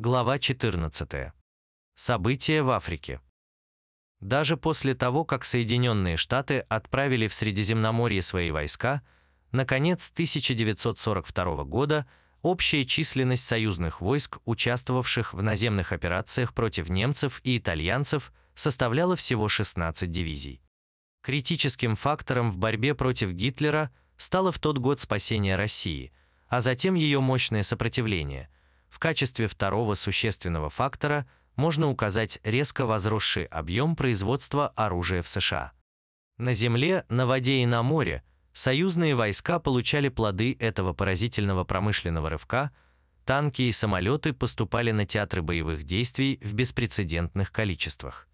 Глава 14. События в Африке. Даже после того, как Соединенные Штаты отправили в Средиземноморье свои войска, наконец 1942 года общая численность союзных войск, участвовавших в наземных операциях против немцев и итальянцев, составляла всего 16 дивизий. Критическим фактором в борьбе против Гитлера стало в тот год спасение России, а затем ее мощное сопротивление – в качестве второго существенного фактора можно указать резко возросший объем производства оружия в США. На земле, на воде и на море союзные войска получали плоды этого поразительного промышленного рывка, танки и самолеты поступали на театры боевых действий в беспрецедентных количествах.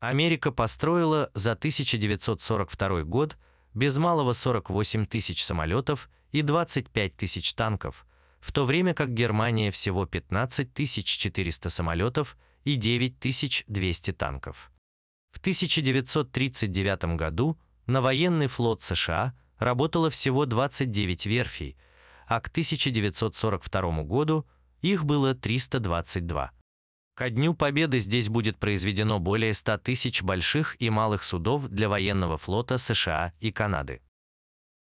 Америка построила за 1942 год без малого 48 тысяч самолетов и 25 тысяч танков, в то время как Германия всего 15 400 самолетов и 9 200 танков. В 1939 году на военный флот США работало всего 29 верфей, а к 1942 году их было 322. Ко Дню Победы здесь будет произведено более 100 тысяч больших и малых судов для военного флота США и Канады.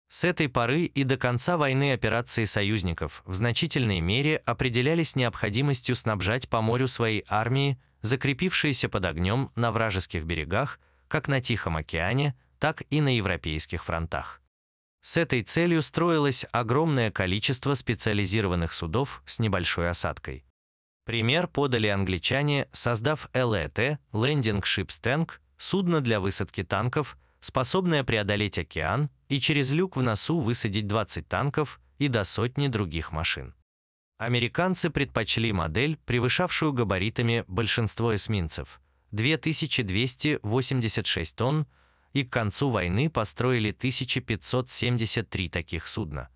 С этой поры и до конца войны операции союзников в значительной мере определялись необходимостью снабжать по морю свои армии, закрепившиеся под огнем на вражеских берегах, как на Тихом океане, так и на европейских фронтах. С этой целью строилось огромное количество специализированных судов с небольшой осадкой. Пример подали англичане, создав ЛЭТ, Landing Ships Tank, судно для высадки танков – способная преодолеть океан и через люк в носу высадить 20 танков и до сотни других машин. Американцы предпочли модель, превышавшую габаритами большинство эсминцев – 2286 тонн, и к концу войны построили 1573 таких судна.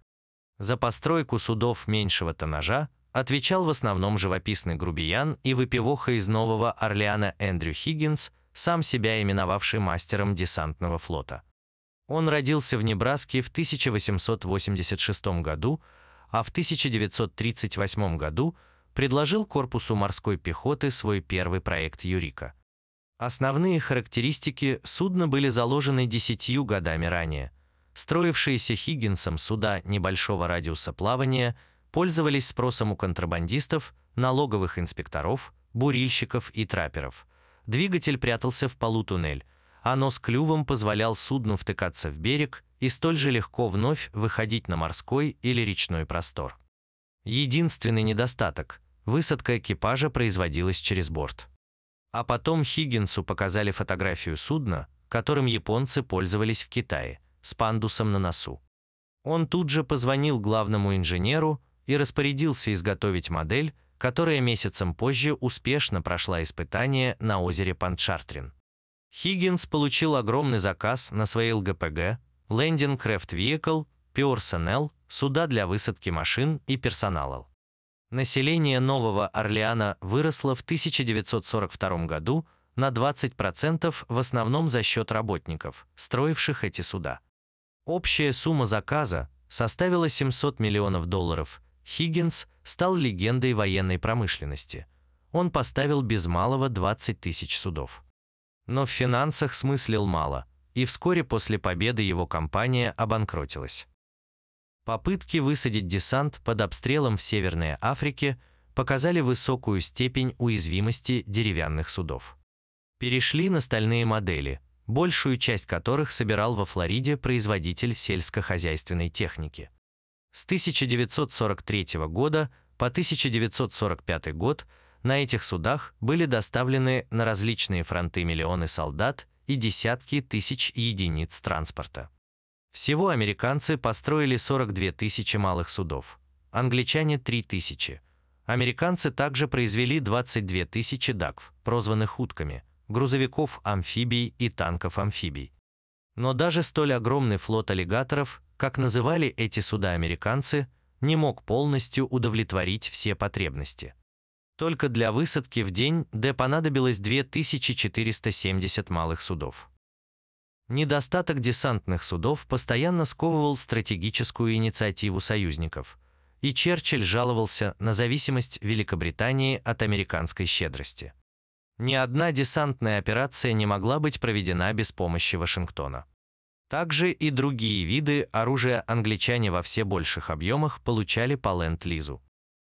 За постройку судов меньшего тоннажа отвечал в основном живописный грубиян и выпивоха из Нового Орлеана Эндрю Хиггинс – сам себя именовавший мастером десантного флота. Он родился в Небраске в 1886 году, а в 1938 году предложил корпусу морской пехоты свой первый проект «Юрика». Основные характеристики судна были заложены десятью годами ранее. Строившиеся Хиггинсом суда небольшого радиуса плавания пользовались спросом у контрабандистов, налоговых инспекторов, бурильщиков и траперов – Двигатель прятался в полу туннель, а нос клювом позволял судну втыкаться в берег и столь же легко вновь выходить на морской или речной простор. Единственный недостаток – высадка экипажа производилась через борт. А потом Хиггинсу показали фотографию судна, которым японцы пользовались в Китае, с пандусом на носу. Он тут же позвонил главному инженеру и распорядился изготовить модель, которая месяцем позже успешно прошла испытание на озере Панчартрин. Хиггинс получил огромный заказ на свои ЛГПГ, Landing Craft Vehicle, Personnel, суда для высадки машин и персонала. Население Нового Орлеана выросло в 1942 году на 20% в основном за счет работников, строивших эти суда. Общая сумма заказа составила 700 миллионов долларов, Хиггинс стал легендой военной промышленности. Он поставил без малого 20 тысяч судов. Но в финансах смыслил мало, и вскоре после победы его компания обанкротилась. Попытки высадить десант под обстрелом в Северной Африке показали высокую степень уязвимости деревянных судов. Перешли на стальные модели, большую часть которых собирал во Флориде производитель сельскохозяйственной техники. С 1943 года по 1945 год на этих судах были доставлены на различные фронты миллионы солдат и десятки тысяч единиц транспорта. Всего американцы построили 42 тысячи малых судов, англичане – 3 тысячи. Американцы также произвели 22 тысячи дакв, прозванных утками, грузовиков-амфибий и танков-амфибий. Но даже столь огромный флот аллигаторов как называли эти суда американцы, не мог полностью удовлетворить все потребности. Только для высадки в день Д понадобилось 2470 малых судов. Недостаток десантных судов постоянно сковывал стратегическую инициативу союзников, и Черчилль жаловался на зависимость Великобритании от американской щедрости. Ни одна десантная операция не могла быть проведена без помощи Вашингтона. Также и другие виды оружия англичане во все больших объемах получали по ленд-лизу.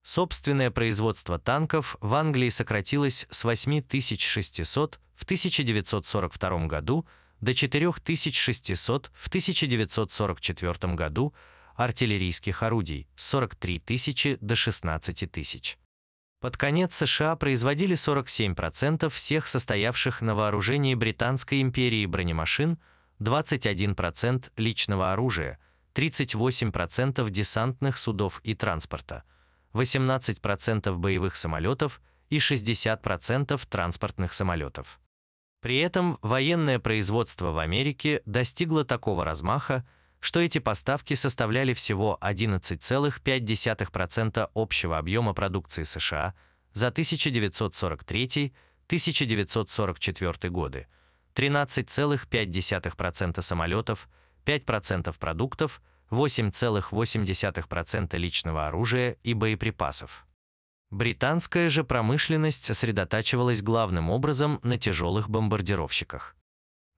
Собственное производство танков в Англии сократилось с 8600 в 1942 году до 4600 в 1944 году, артиллерийских орудий – 43 тысячи до 16 тысяч. Под конец США производили 47% всех состоявших на вооружении Британской империи бронемашин, 21% личного оружия, 38% десантных судов и транспорта, 18% боевых самолетов и 60% транспортных самолетов. При этом военное производство в Америке достигло такого размаха, что эти поставки составляли всего 11,5% общего объема продукции США за 1943-1944 годы, 13,5% самолетов, 5% продуктов, 8,8% личного оружия и боеприпасов. Британская же промышленность сосредотачивалась главным образом на тяжелых бомбардировщиках.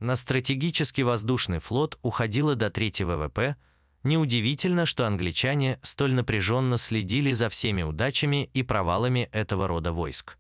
На стратегический воздушный флот уходило до трети ВВП. Неудивительно, что англичане столь напряженно следили за всеми удачами и провалами этого рода войск.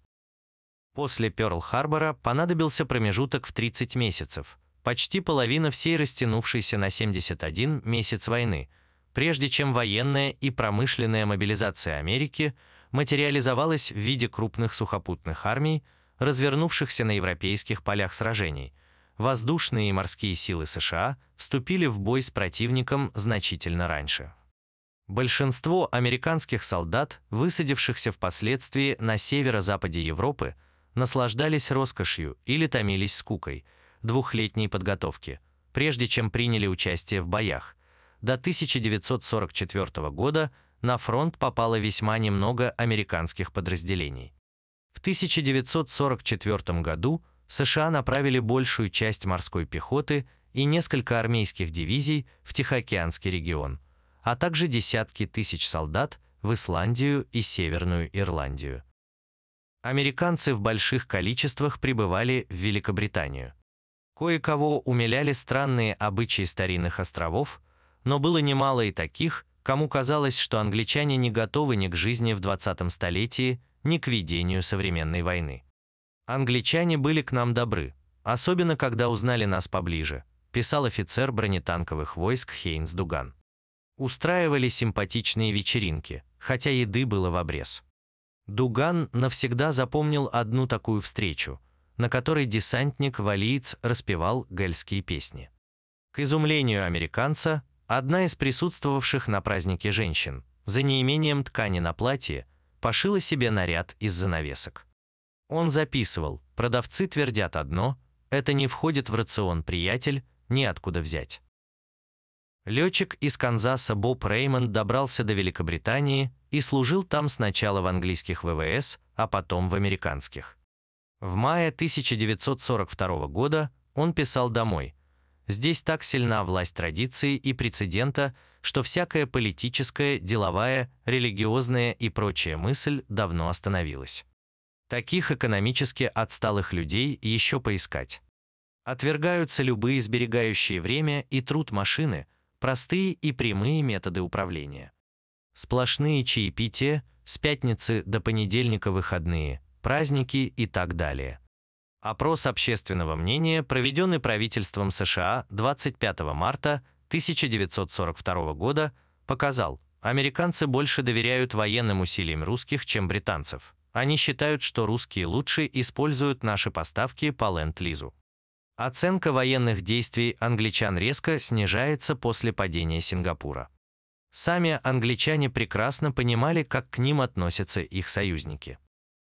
После Пёрл-Харбора понадобился промежуток в 30 месяцев, почти половина всей растянувшейся на 71 месяц войны, прежде чем военная и промышленная мобилизация Америки материализовалась в виде крупных сухопутных армий, развернувшихся на европейских полях сражений – воздушные и морские силы США вступили в бой с противником значительно раньше. Большинство американских солдат, высадившихся впоследствии на северо-западе Европы, наслаждались роскошью или томились скукой двухлетней подготовки, прежде чем приняли участие в боях. До 1944 года на фронт попало весьма немного американских подразделений. В 1944 году США направили большую часть морской пехоты и несколько армейских дивизий в Тихоокеанский регион, а также десятки тысяч солдат в Исландию и Северную Ирландию. Американцы в больших количествах прибывали в Великобританию. Кое-кого умиляли странные обычаи старинных островов, но было немало и таких, кому казалось, что англичане не готовы ни к жизни в 20 столетии, ни к ведению современной войны. Англичане были к нам добры, особенно когда узнали нас поближе, писал офицер бронетанковых войск Хейнс Дуган. Устраивали симпатичные вечеринки, хотя еды было в обрез. Дуган навсегда запомнил одну такую встречу, на которой десантник-валиец распевал гельские песни. К изумлению американца, одна из присутствовавших на празднике женщин, за неимением ткани на платье, пошила себе наряд из занавесок. Он записывал, продавцы твердят одно, это не входит в рацион приятель, неоткуда взять. Летчик из Канзаса Боб Реймонд добрался до Великобритании и служил там сначала в английских ВВС, а потом в американских. В мае 1942 года он писал домой. «Здесь так сильна власть традиции и прецедента, что всякая политическая, деловая, религиозная и прочая мысль давно остановилась. Таких экономически отсталых людей еще поискать. Отвергаются любые сберегающие время и труд машины, простые и прямые методы управления. Сплошные чаепития, с пятницы до понедельника выходные, праздники и так далее. Опрос общественного мнения, проведенный правительством США 25 марта 1942 года, показал, американцы больше доверяют военным усилиям русских, чем британцев. Они считают, что русские лучше используют наши поставки по ленд-лизу. Оценка военных действий англичан резко снижается после падения Сингапура. Сами англичане прекрасно понимали, как к ним относятся их союзники.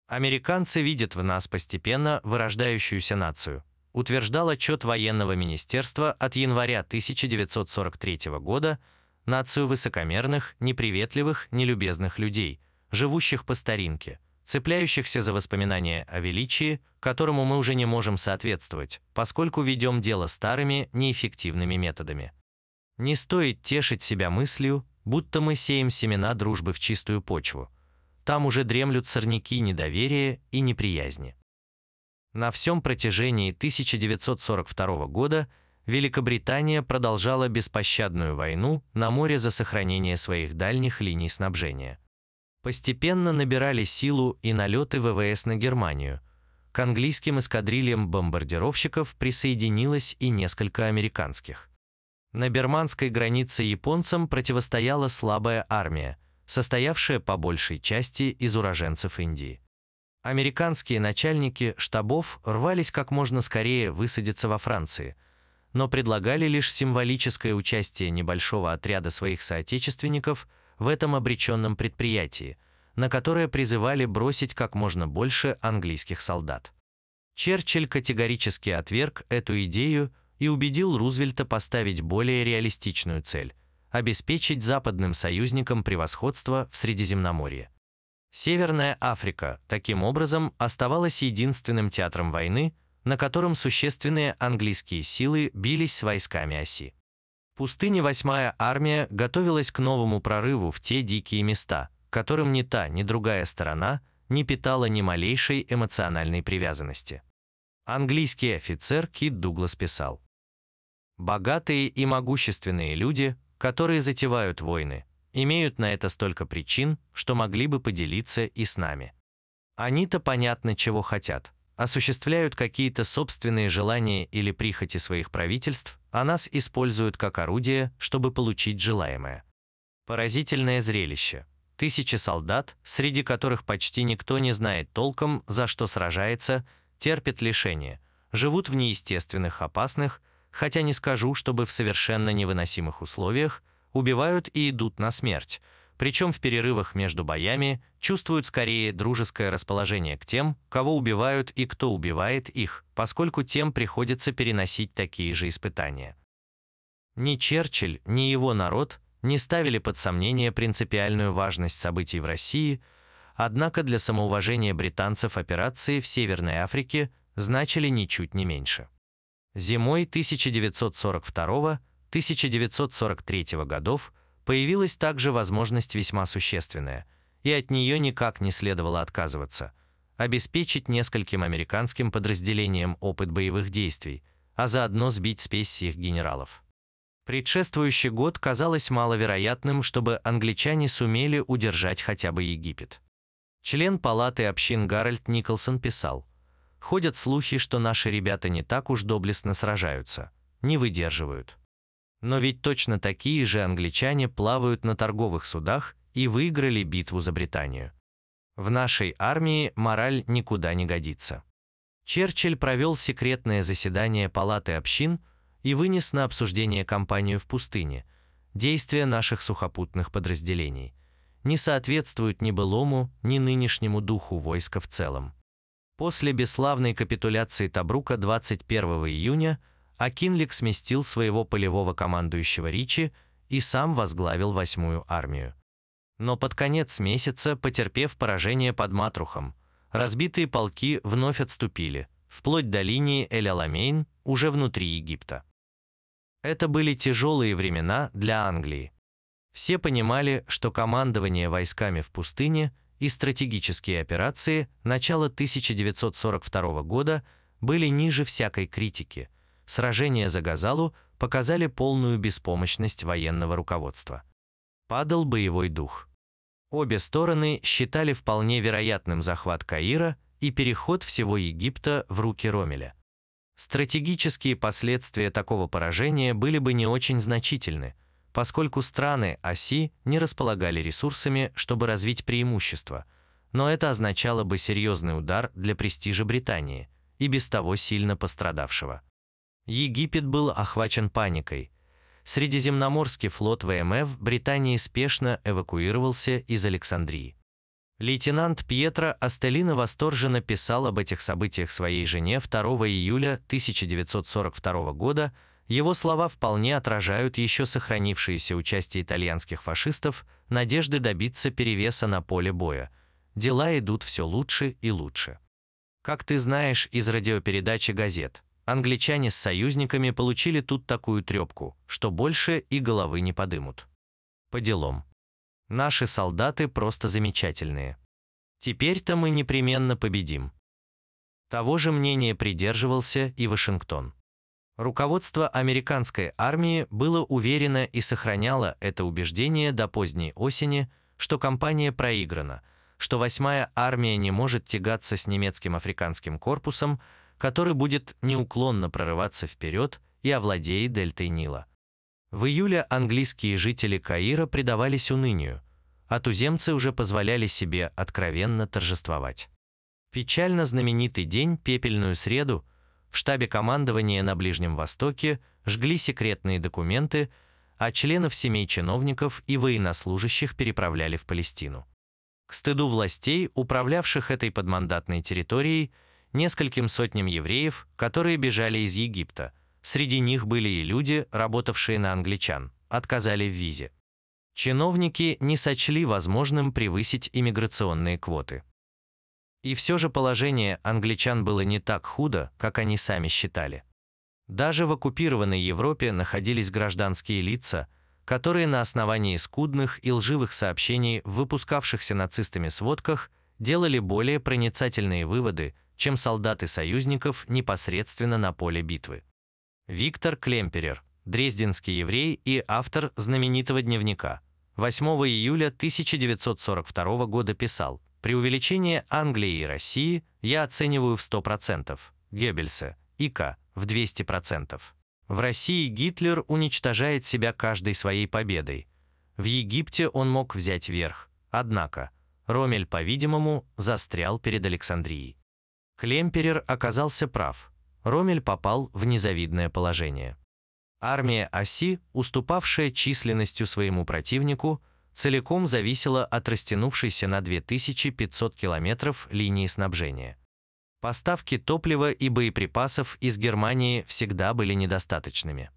Американцы видят в нас постепенно вырождающуюся нацию, утверждал отчет военного министерства от января 1943 года, нацию высокомерных, неприветливых, нелюбезных людей, живущих по старинке, цепляющихся за воспоминания о величии, которому мы уже не можем соответствовать, поскольку ведем дело старыми, неэффективными методами. Не стоит тешить себя мыслью, будто мы сеем семена дружбы в чистую почву. Там уже дремлют сорняки недоверия и неприязни. На всем протяжении 1942 года Великобритания продолжала беспощадную войну на море за сохранение своих дальних линий снабжения. Постепенно набирали силу и налеты ВВС на Германию. К английским эскадрильям бомбардировщиков присоединилось и несколько американских. На берманской границе японцам противостояла слабая армия, состоявшая по большей части из уроженцев Индии. Американские начальники штабов рвались как можно скорее высадиться во Франции, но предлагали лишь символическое участие небольшого отряда своих соотечественников в этом обреченном предприятии, на которое призывали бросить как можно больше английских солдат. Черчилль категорически отверг эту идею и убедил Рузвельта поставить более реалистичную цель – обеспечить западным союзникам превосходство в Средиземноморье. Северная Африка, таким образом, оставалась единственным театром войны, на котором существенные английские силы бились с войсками оси. В пустыне 8-я армия готовилась к новому прорыву в те дикие места, которым ни та, ни другая сторона не питала ни малейшей эмоциональной привязанности. Английский офицер Кит Дуглас писал, Богатые и могущественные люди, которые затевают войны, имеют на это столько причин, что могли бы поделиться и с нами. Они-то понятно, чего хотят, осуществляют какие-то собственные желания или прихоти своих правительств, а нас используют как орудие, чтобы получить желаемое. Поразительное зрелище. Тысячи солдат, среди которых почти никто не знает толком, за что сражается, терпят лишения, живут в неестественных, опасных, хотя не скажу, чтобы в совершенно невыносимых условиях, убивают и идут на смерть, причем в перерывах между боями чувствуют скорее дружеское расположение к тем, кого убивают и кто убивает их, поскольку тем приходится переносить такие же испытания. Ни Черчилль, ни его народ не ставили под сомнение принципиальную важность событий в России, однако для самоуважения британцев операции в Северной Африке значили ничуть не меньше. Зимой 1942-1943 годов появилась также возможность весьма существенная, и от нее никак не следовало отказываться – обеспечить нескольким американским подразделениям опыт боевых действий, а заодно сбить спесь их генералов. Предшествующий год казалось маловероятным, чтобы англичане сумели удержать хотя бы Египет. Член палаты общин Гарольд Николсон писал – Ходят слухи, что наши ребята не так уж доблестно сражаются, не выдерживают. Но ведь точно такие же англичане плавают на торговых судах и выиграли битву за Британию. В нашей армии мораль никуда не годится. Черчилль провел секретное заседание Палаты общин и вынес на обсуждение кампанию в пустыне. Действия наших сухопутных подразделений не соответствуют ни былому, ни нынешнему духу войска в целом. После бесславной капитуляции Табрука 21 июня Акинлик сместил своего полевого командующего Ричи и сам возглавил восьмую армию. Но под конец месяца, потерпев поражение под Матрухом, разбитые полки вновь отступили, вплоть до линии Эль-Аламейн, уже внутри Египта. Это были тяжелые времена для Англии. Все понимали, что командование войсками в пустыне и стратегические операции начала 1942 года были ниже всякой критики. Сражения за Газалу показали полную беспомощность военного руководства. Падал боевой дух. Обе стороны считали вполне вероятным захват Каира и переход всего Египта в руки Ромеля. Стратегические последствия такого поражения были бы не очень значительны, поскольку страны оси не располагали ресурсами, чтобы развить преимущество, но это означало бы серьезный удар для престижа Британии, и без того сильно пострадавшего. Египет был охвачен паникой. Средиземноморский флот ВМФ Британии спешно эвакуировался из Александрии. Лейтенант Пьетро Астелина восторженно писал об этих событиях своей жене 2 июля 1942 года, его слова вполне отражают еще сохранившееся участие итальянских фашистов, надежды добиться перевеса на поле боя. Дела идут все лучше и лучше. Как ты знаешь из радиопередачи газет, англичане с союзниками получили тут такую трепку, что больше и головы не подымут. По делам. Наши солдаты просто замечательные. Теперь-то мы непременно победим. Того же мнения придерживался и Вашингтон. Руководство американской армии было уверено и сохраняло это убеждение до поздней осени, что кампания проиграна, что восьмая армия не может тягаться с немецким африканским корпусом, который будет неуклонно прорываться вперед и овладеет дельтой Нила. В июле английские жители Каира предавались унынию, а туземцы уже позволяли себе откровенно торжествовать. Печально знаменитый день, пепельную среду, в штабе командования на Ближнем Востоке жгли секретные документы, а членов семей чиновников и военнослужащих переправляли в Палестину. К стыду властей, управлявших этой подмандатной территорией, нескольким сотням евреев, которые бежали из Египта, среди них были и люди, работавшие на англичан, отказали в визе. Чиновники не сочли возможным превысить иммиграционные квоты. И все же положение англичан было не так худо, как они сами считали. Даже в оккупированной Европе находились гражданские лица, которые на основании скудных и лживых сообщений в выпускавшихся нацистами сводках делали более проницательные выводы, чем солдаты союзников непосредственно на поле битвы. Виктор Клемперер, дрезденский еврей и автор знаменитого дневника, 8 июля 1942 года писал – при увеличении Англии и России я оцениваю в 100%, Геббельса, ИК в 200%. В России Гитлер уничтожает себя каждой своей победой. В Египте он мог взять верх, однако Ромель, по-видимому, застрял перед Александрией. Клемперер оказался прав. Ромель попал в незавидное положение. Армия Оси, уступавшая численностью своему противнику, целиком зависела от растянувшейся на 2500 километров линии снабжения. Поставки топлива и боеприпасов из Германии всегда были недостаточными.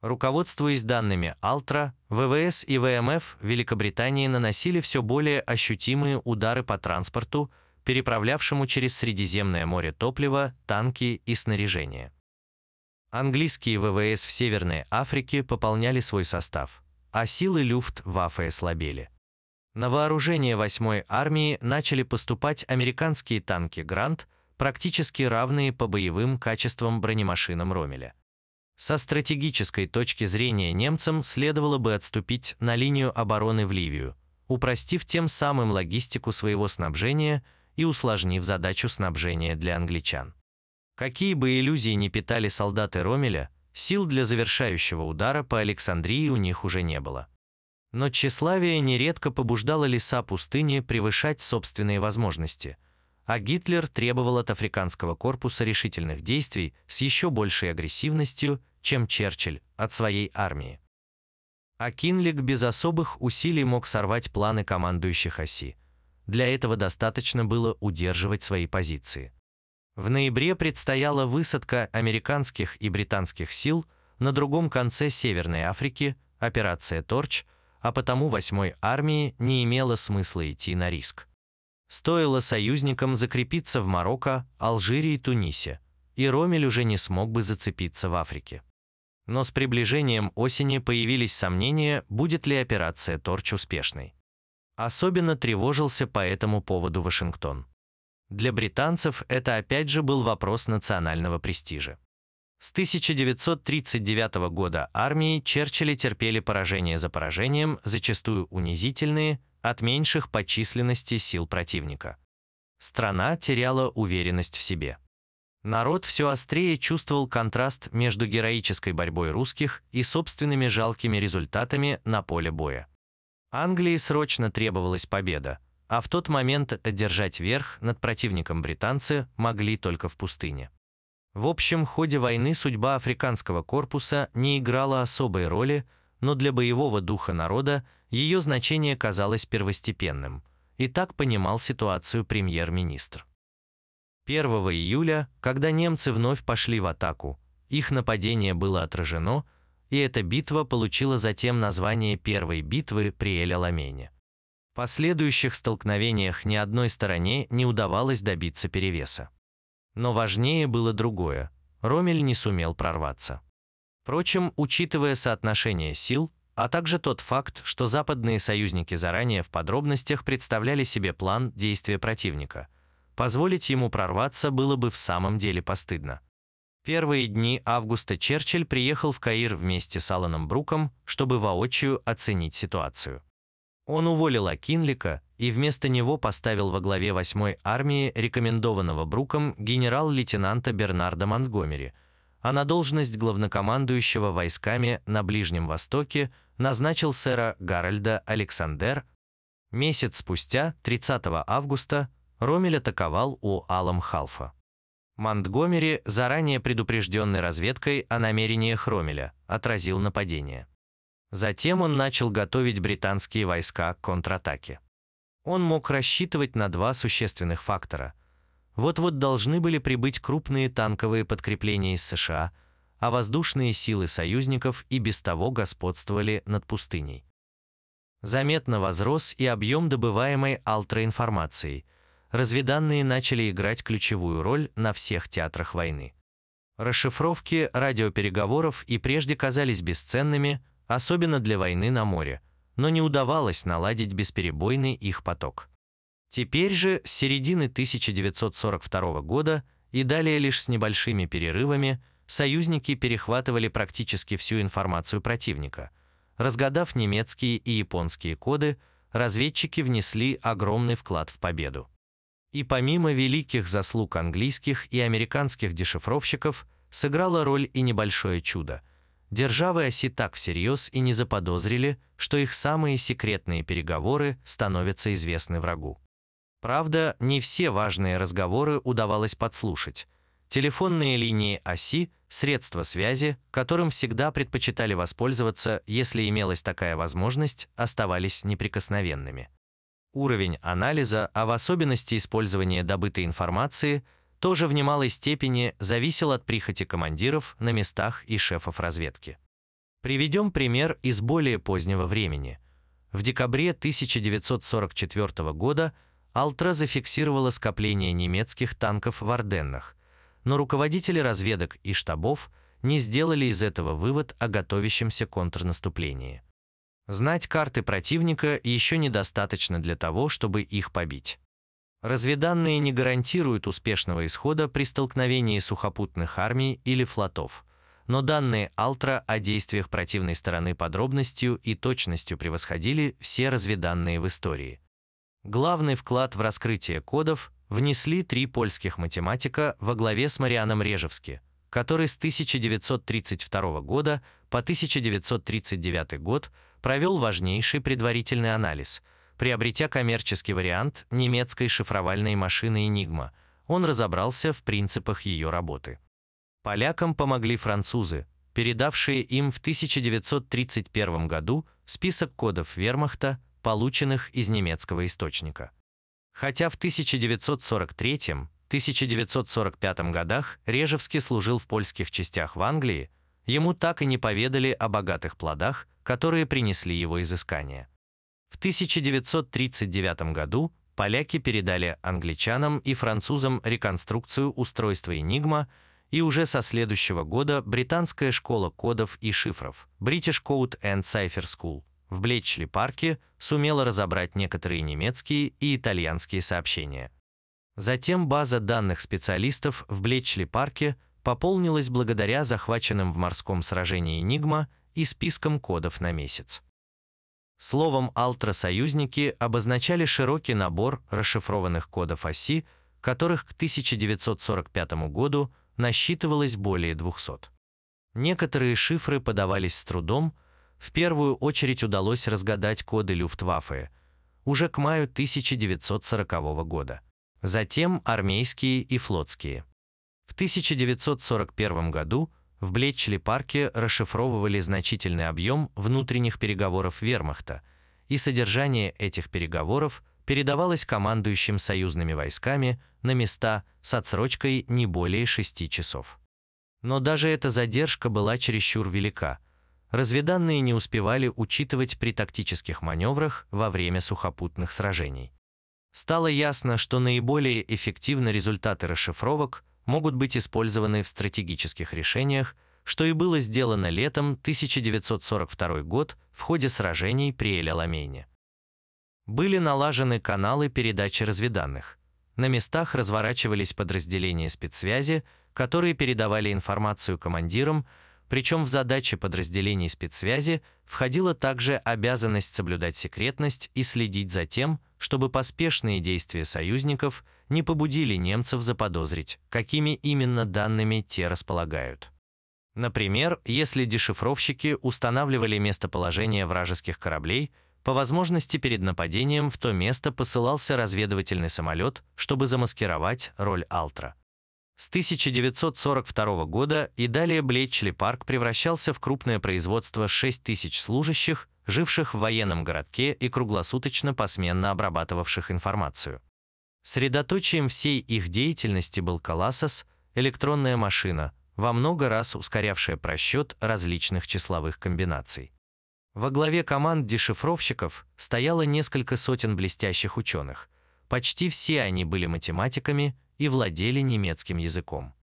Руководствуясь данными Алтра, ВВС и ВМФ Великобритании наносили все более ощутимые удары по транспорту, переправлявшему через Средиземное море топливо, танки и снаряжение. Английские ВВС в Северной Африке пополняли свой состав – а силы Люфтваффе слабели. На вооружение 8-й армии начали поступать американские танки «Грант», практически равные по боевым качествам бронемашинам Ромеля. Со стратегической точки зрения немцам следовало бы отступить на линию обороны в Ливию, упростив тем самым логистику своего снабжения и усложнив задачу снабжения для англичан. Какие бы иллюзии не питали солдаты Ромеля, Сил для завершающего удара по Александрии у них уже не было. Но тщеславие нередко побуждало леса пустыни превышать собственные возможности, а Гитлер требовал от африканского корпуса решительных действий с еще большей агрессивностью, чем Черчилль от своей армии. А Кинлик без особых усилий мог сорвать планы командующих оси. Для этого достаточно было удерживать свои позиции. В ноябре предстояла высадка американских и британских сил на другом конце Северной Африки, операция «Торч», а потому 8-й армии не имело смысла идти на риск. Стоило союзникам закрепиться в Марокко, Алжире и Тунисе, и Ромель уже не смог бы зацепиться в Африке. Но с приближением осени появились сомнения, будет ли операция «Торч» успешной. Особенно тревожился по этому поводу Вашингтон. Для британцев это опять же был вопрос национального престижа. С 1939 года армии Черчилля терпели поражение за поражением, зачастую унизительные, от меньших по численности сил противника. Страна теряла уверенность в себе. Народ все острее чувствовал контраст между героической борьбой русских и собственными жалкими результатами на поле боя. Англии срочно требовалась победа, а в тот момент одержать верх над противником британцы могли только в пустыне. В общем ходе войны судьба африканского корпуса не играла особой роли, но для боевого духа народа ее значение казалось первостепенным, и так понимал ситуацию премьер-министр. 1 июля, когда немцы вновь пошли в атаку, их нападение было отражено, и эта битва получила затем название Первой битвы при Эль-Аламене последующих столкновениях ни одной стороне не удавалось добиться перевеса. Но важнее было другое. Ромель не сумел прорваться. Впрочем, учитывая соотношение сил, а также тот факт, что западные союзники заранее в подробностях представляли себе план действия противника. Позволить ему прорваться было бы в самом деле постыдно. Первые дни августа Черчилль приехал в Каир вместе с Аланом Бруком, чтобы воочию оценить ситуацию. Он уволил Акинлика и вместо него поставил во главе 8-й армии рекомендованного Бруком генерал-лейтенанта Бернарда Монтгомери, а на должность главнокомандующего войсками на Ближнем Востоке назначил сэра Гарольда Александер. Месяц спустя, 30 августа, Ромель атаковал у Алам-Халфа. Монтгомери, заранее предупрежденный разведкой о намерениях Ромеля, отразил нападение. Затем он начал готовить британские войска к контратаке. Он мог рассчитывать на два существенных фактора. Вот-вот должны были прибыть крупные танковые подкрепления из США – а воздушные силы союзников и без того господствовали над пустыней. Заметно возрос и объем добываемой алтроинформации. Разведанные начали играть ключевую роль на всех театрах войны. Расшифровки радиопереговоров и прежде казались бесценными, особенно для войны на море, но не удавалось наладить бесперебойный их поток. Теперь же, с середины 1942 года и далее лишь с небольшими перерывами, союзники перехватывали практически всю информацию противника. Разгадав немецкие и японские коды, разведчики внесли огромный вклад в победу. И помимо великих заслуг английских и американских дешифровщиков, сыграло роль и небольшое чудо. Державы оси так всерьез и не заподозрили, что их самые секретные переговоры становятся известны врагу. Правда, не все важные разговоры удавалось подслушать. Телефонные линии оси Средства связи, которым всегда предпочитали воспользоваться, если имелась такая возможность, оставались неприкосновенными. Уровень анализа, а в особенности использования добытой информации, тоже в немалой степени зависел от прихоти командиров на местах и шефов разведки. Приведем пример из более позднего времени. В декабре 1944 года Алтра зафиксировала скопление немецких танков в Орденнах, но руководители разведок и штабов не сделали из этого вывод о готовящемся контрнаступлении. Знать карты противника еще недостаточно для того, чтобы их побить. Разведанные не гарантируют успешного исхода при столкновении сухопутных армий или флотов, но данные Алтра о действиях противной стороны подробностью и точностью превосходили все разведанные в истории. Главный вклад в раскрытие кодов внесли три польских математика во главе с Марианом Режевски, который с 1932 года по 1939 год провел важнейший предварительный анализ. Приобретя коммерческий вариант немецкой шифровальной машины «Энигма», он разобрался в принципах ее работы. Полякам помогли французы, передавшие им в 1931 году список кодов вермахта, полученных из немецкого источника. Хотя в 1943-1945 годах Режевский служил в польских частях в Англии, ему так и не поведали о богатых плодах, которые принесли его изыскания. В 1939 году поляки передали англичанам и французам реконструкцию устройства «Энигма», и уже со следующего года британская школа кодов и шифров British Code and Cipher School в Блетчли-парке сумела разобрать некоторые немецкие и итальянские сообщения. Затем база данных специалистов в Блетчли-парке пополнилась благодаря захваченным в морском сражении «Энигма» и спискам кодов на месяц. Словом «Алтра-союзники» обозначали широкий набор расшифрованных кодов оси, которых к 1945 году насчитывалось более 200. Некоторые шифры подавались с трудом, в первую очередь удалось разгадать коды Люфтваффе уже к маю 1940 года. Затем армейские и флотские. В 1941 году в Блетчли-парке расшифровывали значительный объем внутренних переговоров вермахта, и содержание этих переговоров передавалось командующим союзными войсками на места с отсрочкой не более шести часов. Но даже эта задержка была чересчур велика – разведанные не успевали учитывать при тактических маневрах во время сухопутных сражений. Стало ясно, что наиболее эффективны результаты расшифровок могут быть использованы в стратегических решениях, что и было сделано летом 1942 год в ходе сражений при Эль-Аламейне. Были налажены каналы передачи разведанных. На местах разворачивались подразделения спецсвязи, которые передавали информацию командирам, причем в задачи подразделений спецсвязи входила также обязанность соблюдать секретность и следить за тем, чтобы поспешные действия союзников не побудили немцев заподозрить, какими именно данными те располагают. Например, если дешифровщики устанавливали местоположение вражеских кораблей, по возможности перед нападением в то место посылался разведывательный самолет, чтобы замаскировать роль Алтра. С 1942 года и далее Блетчли парк превращался в крупное производство 6 тысяч служащих, живших в военном городке и круглосуточно посменно обрабатывавших информацию. Средоточием всей их деятельности был Колассос, электронная машина, во много раз ускорявшая просчет различных числовых комбинаций. Во главе команд дешифровщиков стояло несколько сотен блестящих ученых. Почти все они были математиками и владели немецким языком.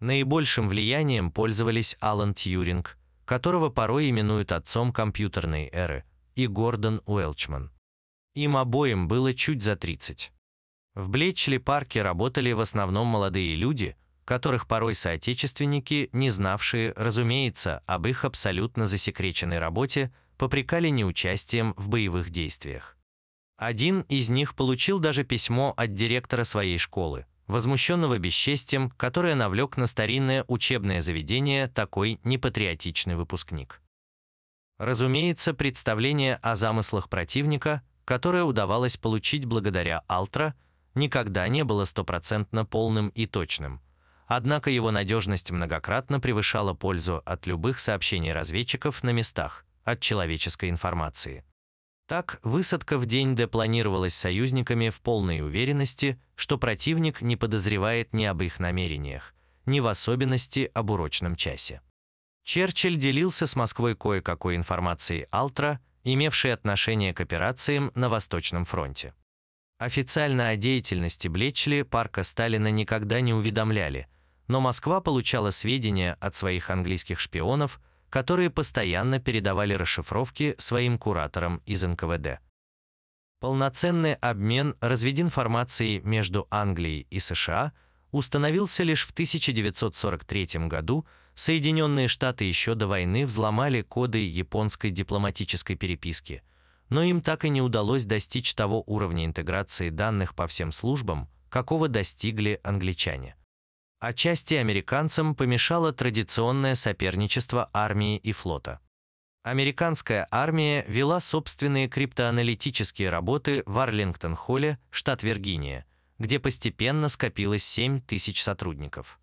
Наибольшим влиянием пользовались Алан Тьюринг, которого порой именуют отцом компьютерной эры, и Гордон Уэлчман. Им обоим было чуть за 30. В Блетчли-парке работали в основном молодые люди, которых порой соотечественники, не знавшие, разумеется, об их абсолютно засекреченной работе, попрекали неучастием в боевых действиях. Один из них получил даже письмо от директора своей школы, возмущенного бесчестием, которое навлек на старинное учебное заведение такой непатриотичный выпускник. Разумеется, представление о замыслах противника, которое удавалось получить благодаря Алтра, никогда не было стопроцентно полным и точным. Однако его надежность многократно превышала пользу от любых сообщений разведчиков на местах, от человеческой информации. Так, высадка в день Д планировалась союзниками в полной уверенности, что противник не подозревает ни об их намерениях, ни в особенности об урочном часе. Черчилль делился с Москвой кое-какой информацией Алтра, имевшей отношение к операциям на Восточном фронте. Официально о деятельности Блечли парка Сталина никогда не уведомляли, но Москва получала сведения от своих английских шпионов – которые постоянно передавали расшифровки своим кураторам из НКВД. Полноценный обмен развединформацией между Англией и США установился лишь в 1943 году. Соединенные Штаты еще до войны взломали коды японской дипломатической переписки, но им так и не удалось достичь того уровня интеграции данных по всем службам, какого достигли англичане. Отчасти американцам помешало традиционное соперничество армии и флота. Американская армия вела собственные криптоаналитические работы в Арлингтон-Холле, штат Виргиния, где постепенно скопилось 7 тысяч сотрудников.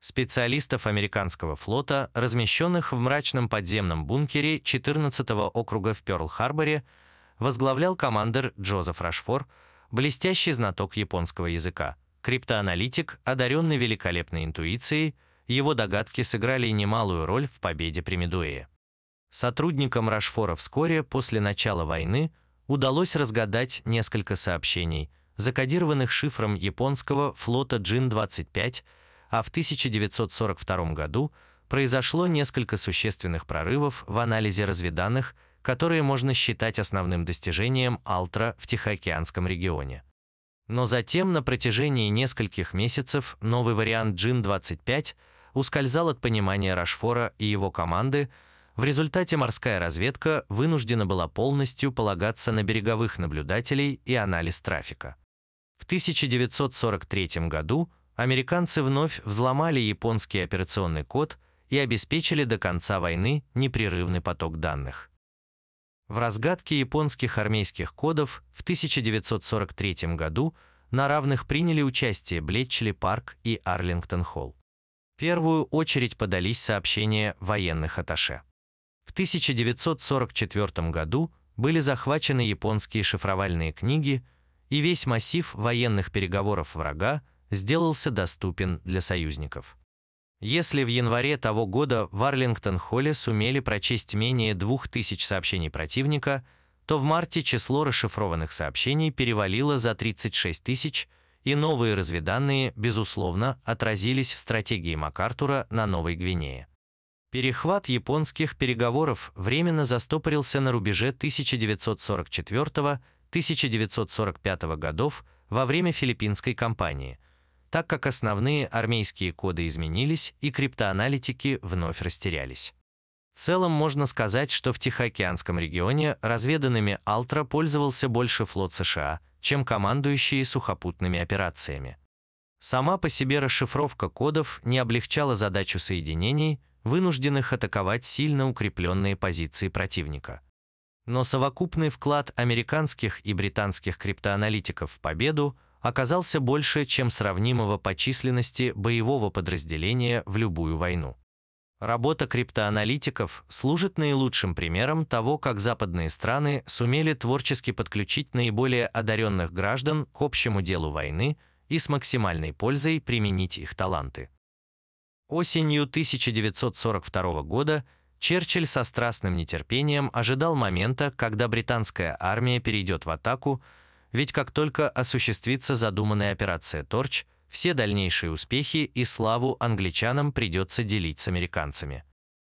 Специалистов американского флота, размещенных в мрачном подземном бункере 14-го округа в Пёрл-Харборе, возглавлял командир Джозеф Рашфор, блестящий знаток японского языка, Криптоаналитик, одаренный великолепной интуицией, его догадки сыграли немалую роль в победе при Медуэе. Сотрудникам Рашфора вскоре после начала войны удалось разгадать несколько сообщений, закодированных шифром японского флота Джин-25, а в 1942 году произошло несколько существенных прорывов в анализе разведанных, которые можно считать основным достижением Алтра в Тихоокеанском регионе. Но затем на протяжении нескольких месяцев новый вариант Джин-25 ускользал от понимания Рашфора и его команды, в результате морская разведка вынуждена была полностью полагаться на береговых наблюдателей и анализ трафика. В 1943 году американцы вновь взломали японский операционный код и обеспечили до конца войны непрерывный поток данных. В разгадке японских армейских кодов в 1943 году на равных приняли участие Блетчли Парк и Арлингтон Холл. В первую очередь подались сообщения военных атташе. В 1944 году были захвачены японские шифровальные книги, и весь массив военных переговоров врага сделался доступен для союзников. Если в январе того года в Арлингтон-Холле сумели прочесть менее 2000 сообщений противника, то в марте число расшифрованных сообщений перевалило за 36 тысяч, и новые разведанные, безусловно, отразились в стратегии МакАртура на Новой Гвинее. Перехват японских переговоров временно застопорился на рубеже 1944-1945 годов во время филиппинской кампании, так как основные армейские коды изменились и криптоаналитики вновь растерялись. В целом можно сказать, что в Тихоокеанском регионе разведанными Алтра пользовался больше флот США, чем командующие сухопутными операциями. Сама по себе расшифровка кодов не облегчала задачу соединений, вынужденных атаковать сильно укрепленные позиции противника. Но совокупный вклад американских и британских криптоаналитиков в победу оказался больше, чем сравнимого по численности боевого подразделения в любую войну. Работа криптоаналитиков служит наилучшим примером того, как западные страны сумели творчески подключить наиболее одаренных граждан к общему делу войны и с максимальной пользой применить их таланты. Осенью 1942 года Черчилль со страстным нетерпением ожидал момента, когда британская армия перейдет в атаку, ведь как только осуществится задуманная операция «Торч», все дальнейшие успехи и славу англичанам придется делить с американцами.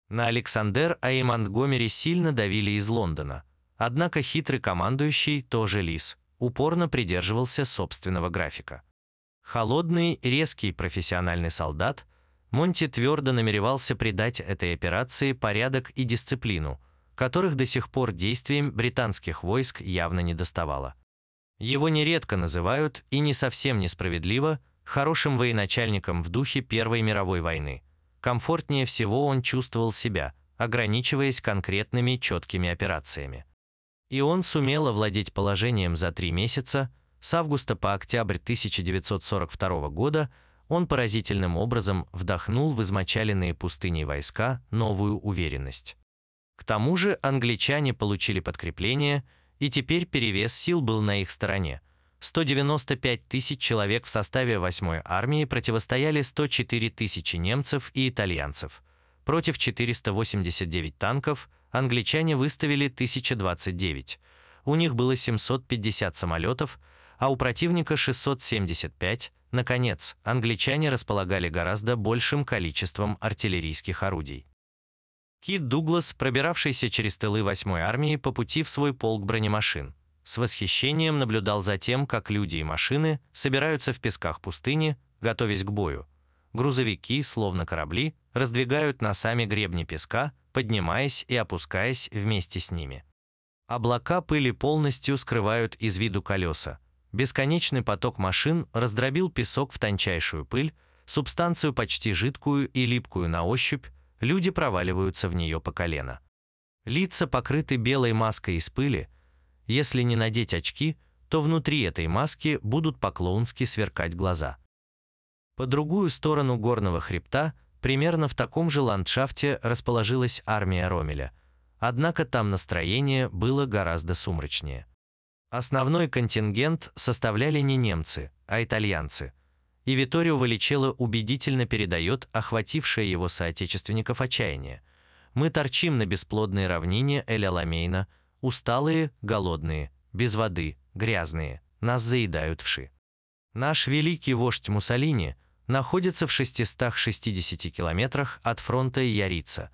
На Александр А. и Монтгомери сильно давили из Лондона, однако хитрый командующий, тоже Лис, упорно придерживался собственного графика. Холодный, резкий профессиональный солдат, Монти твердо намеревался придать этой операции порядок и дисциплину, которых до сих пор действиям британских войск явно не доставало. Его нередко называют, и не совсем несправедливо, хорошим военачальником в духе Первой мировой войны. Комфортнее всего он чувствовал себя, ограничиваясь конкретными четкими операциями. И он сумел овладеть положением за три месяца, с августа по октябрь 1942 года он поразительным образом вдохнул в измочаленные пустыни войска новую уверенность. К тому же англичане получили подкрепление, и теперь перевес сил был на их стороне – 195 тысяч человек в составе 8-й армии противостояли 104 тысячи немцев и итальянцев. Против 489 танков англичане выставили 1029. У них было 750 самолетов, а у противника 675. Наконец, англичане располагали гораздо большим количеством артиллерийских орудий. Кит Дуглас, пробиравшийся через тылы 8-й армии по пути в свой полк бронемашин, с восхищением наблюдал за тем, как люди и машины собираются в песках пустыни, готовясь к бою. Грузовики, словно корабли, раздвигают носами гребни песка, поднимаясь и опускаясь вместе с ними. Облака пыли полностью скрывают из виду колеса. Бесконечный поток машин раздробил песок в тончайшую пыль, субстанцию почти жидкую и липкую на ощупь, люди проваливаются в нее по колено. Лица покрыты белой маской из пыли, если не надеть очки, то внутри этой маски будут по-клоунски сверкать глаза. По другую сторону горного хребта, примерно в таком же ландшафте расположилась армия Ромеля, однако там настроение было гораздо сумрачнее. Основной контингент составляли не немцы, а итальянцы, и Виторио Валичелло убедительно передает охватившее его соотечественников отчаяние. «Мы торчим на бесплодной равнине Эль-Аламейна», Усталые, голодные, без воды, грязные, нас заедают вши. Наш великий вождь Муссолини находится в 660 километрах от фронта Ярица,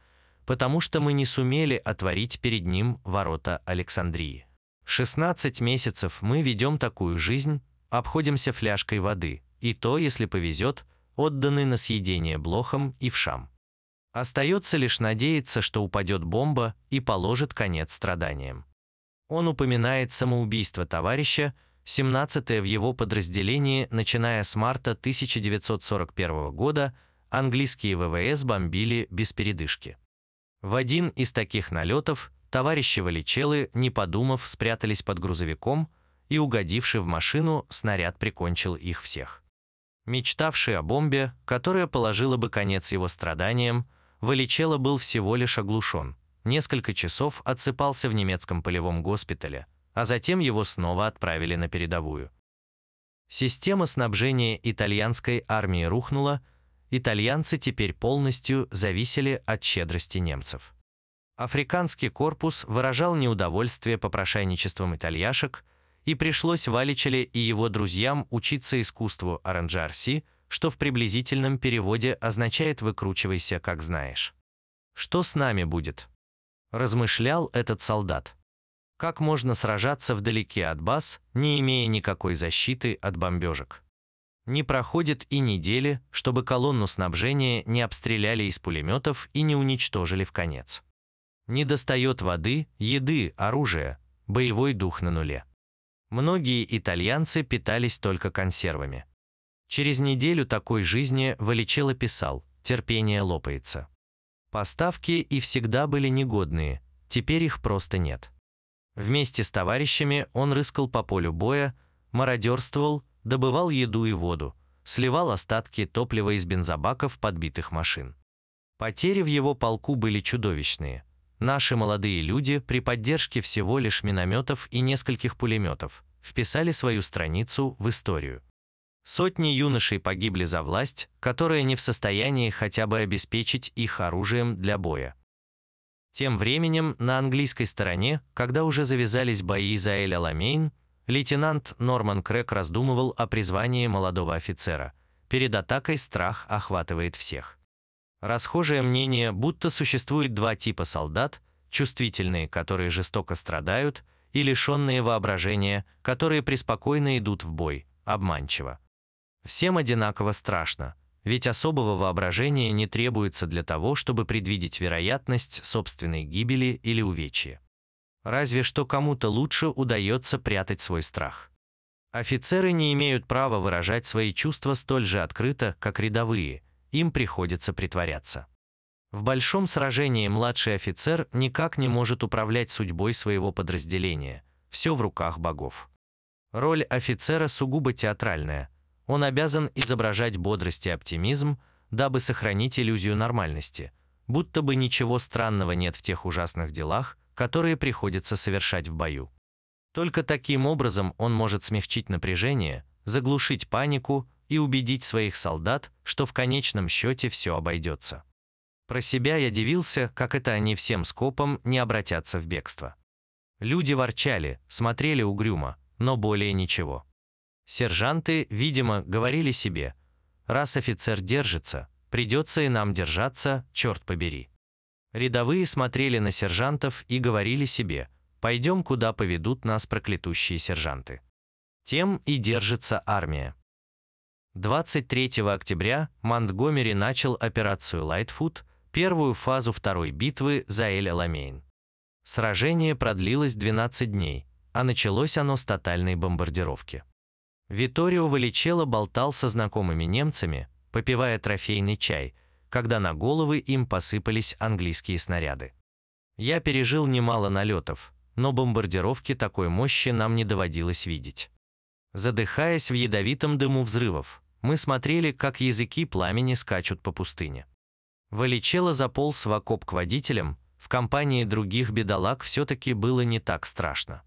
потому что мы не сумели отворить перед ним ворота Александрии. 16 месяцев мы ведем такую жизнь, обходимся фляжкой воды, и то, если повезет, отданы на съедение блохам и вшам. Остается лишь надеяться, что упадет бомба и положит конец страданиям. Он упоминает самоубийство товарища, 17-е в его подразделении, начиная с марта 1941 года, английские ВВС бомбили без передышки. В один из таких налетов товарищи Валичелы, не подумав, спрятались под грузовиком, и, угодивший в машину, снаряд прикончил их всех. Мечтавший о бомбе, которая положила бы конец его страданиям, Валичело был всего лишь оглушен. Несколько часов отсыпался в немецком полевом госпитале, а затем его снова отправили на передовую. Система снабжения итальянской армии рухнула, итальянцы теперь полностью зависели от щедрости немцев. Африканский корпус выражал неудовольствие попрошайничеством итальяшек, и пришлось Валичеле и его друзьям учиться искусству оранжарси, что в приблизительном переводе означает «выкручивайся, как знаешь». Что с нами будет? Размышлял этот солдат. Как можно сражаться вдалеке от баз, не имея никакой защиты от бомбежек? Не проходит и недели, чтобы колонну снабжения не обстреляли из пулеметов и не уничтожили в конец. Не достает воды, еды, оружия, боевой дух на нуле. Многие итальянцы питались только консервами. Через неделю такой жизни Валичело писал «терпение лопается». Поставки и всегда были негодные, теперь их просто нет. Вместе с товарищами он рыскал по полю боя, мародерствовал, добывал еду и воду, сливал остатки топлива из бензобаков подбитых машин. Потери в его полку были чудовищные. Наши молодые люди при поддержке всего лишь минометов и нескольких пулеметов вписали свою страницу в историю. Сотни юношей погибли за власть, которая не в состоянии хотя бы обеспечить их оружием для боя. Тем временем на английской стороне, когда уже завязались бои за Эль-Аламейн, лейтенант Норман Крэк раздумывал о призвании молодого офицера. Перед атакой страх охватывает всех. Расхожее мнение, будто существует два типа солдат, чувствительные, которые жестоко страдают, и лишенные воображения, которые преспокойно идут в бой, обманчиво. Всем одинаково страшно, ведь особого воображения не требуется для того, чтобы предвидеть вероятность собственной гибели или увечья. Разве что кому-то лучше удается прятать свой страх. Офицеры не имеют права выражать свои чувства столь же открыто, как рядовые, им приходится притворяться. В большом сражении младший офицер никак не может управлять судьбой своего подразделения, все в руках богов. Роль офицера сугубо театральная – он обязан изображать бодрость и оптимизм, дабы сохранить иллюзию нормальности, будто бы ничего странного нет в тех ужасных делах, которые приходится совершать в бою. Только таким образом он может смягчить напряжение, заглушить панику и убедить своих солдат, что в конечном счете все обойдется. Про себя я дивился, как это они всем скопом не обратятся в бегство. Люди ворчали, смотрели угрюмо, но более ничего. Сержанты, видимо, говорили себе, раз офицер держится, придется и нам держаться, черт побери. Рядовые смотрели на сержантов и говорили себе, пойдем, куда поведут нас проклятущие сержанты. Тем и держится армия. 23 октября Монтгомери начал операцию «Лайтфуд», первую фазу второй битвы за Эль-Аламейн. Сражение продлилось 12 дней, а началось оно с тотальной бомбардировки. Виторио Валичело болтал со знакомыми немцами, попивая трофейный чай, когда на головы им посыпались английские снаряды. Я пережил немало налетов, но бомбардировки такой мощи нам не доводилось видеть. Задыхаясь в ядовитом дыму взрывов, мы смотрели, как языки пламени скачут по пустыне. Валичело заполз в окоп к водителям, в компании других бедолаг все-таки было не так страшно.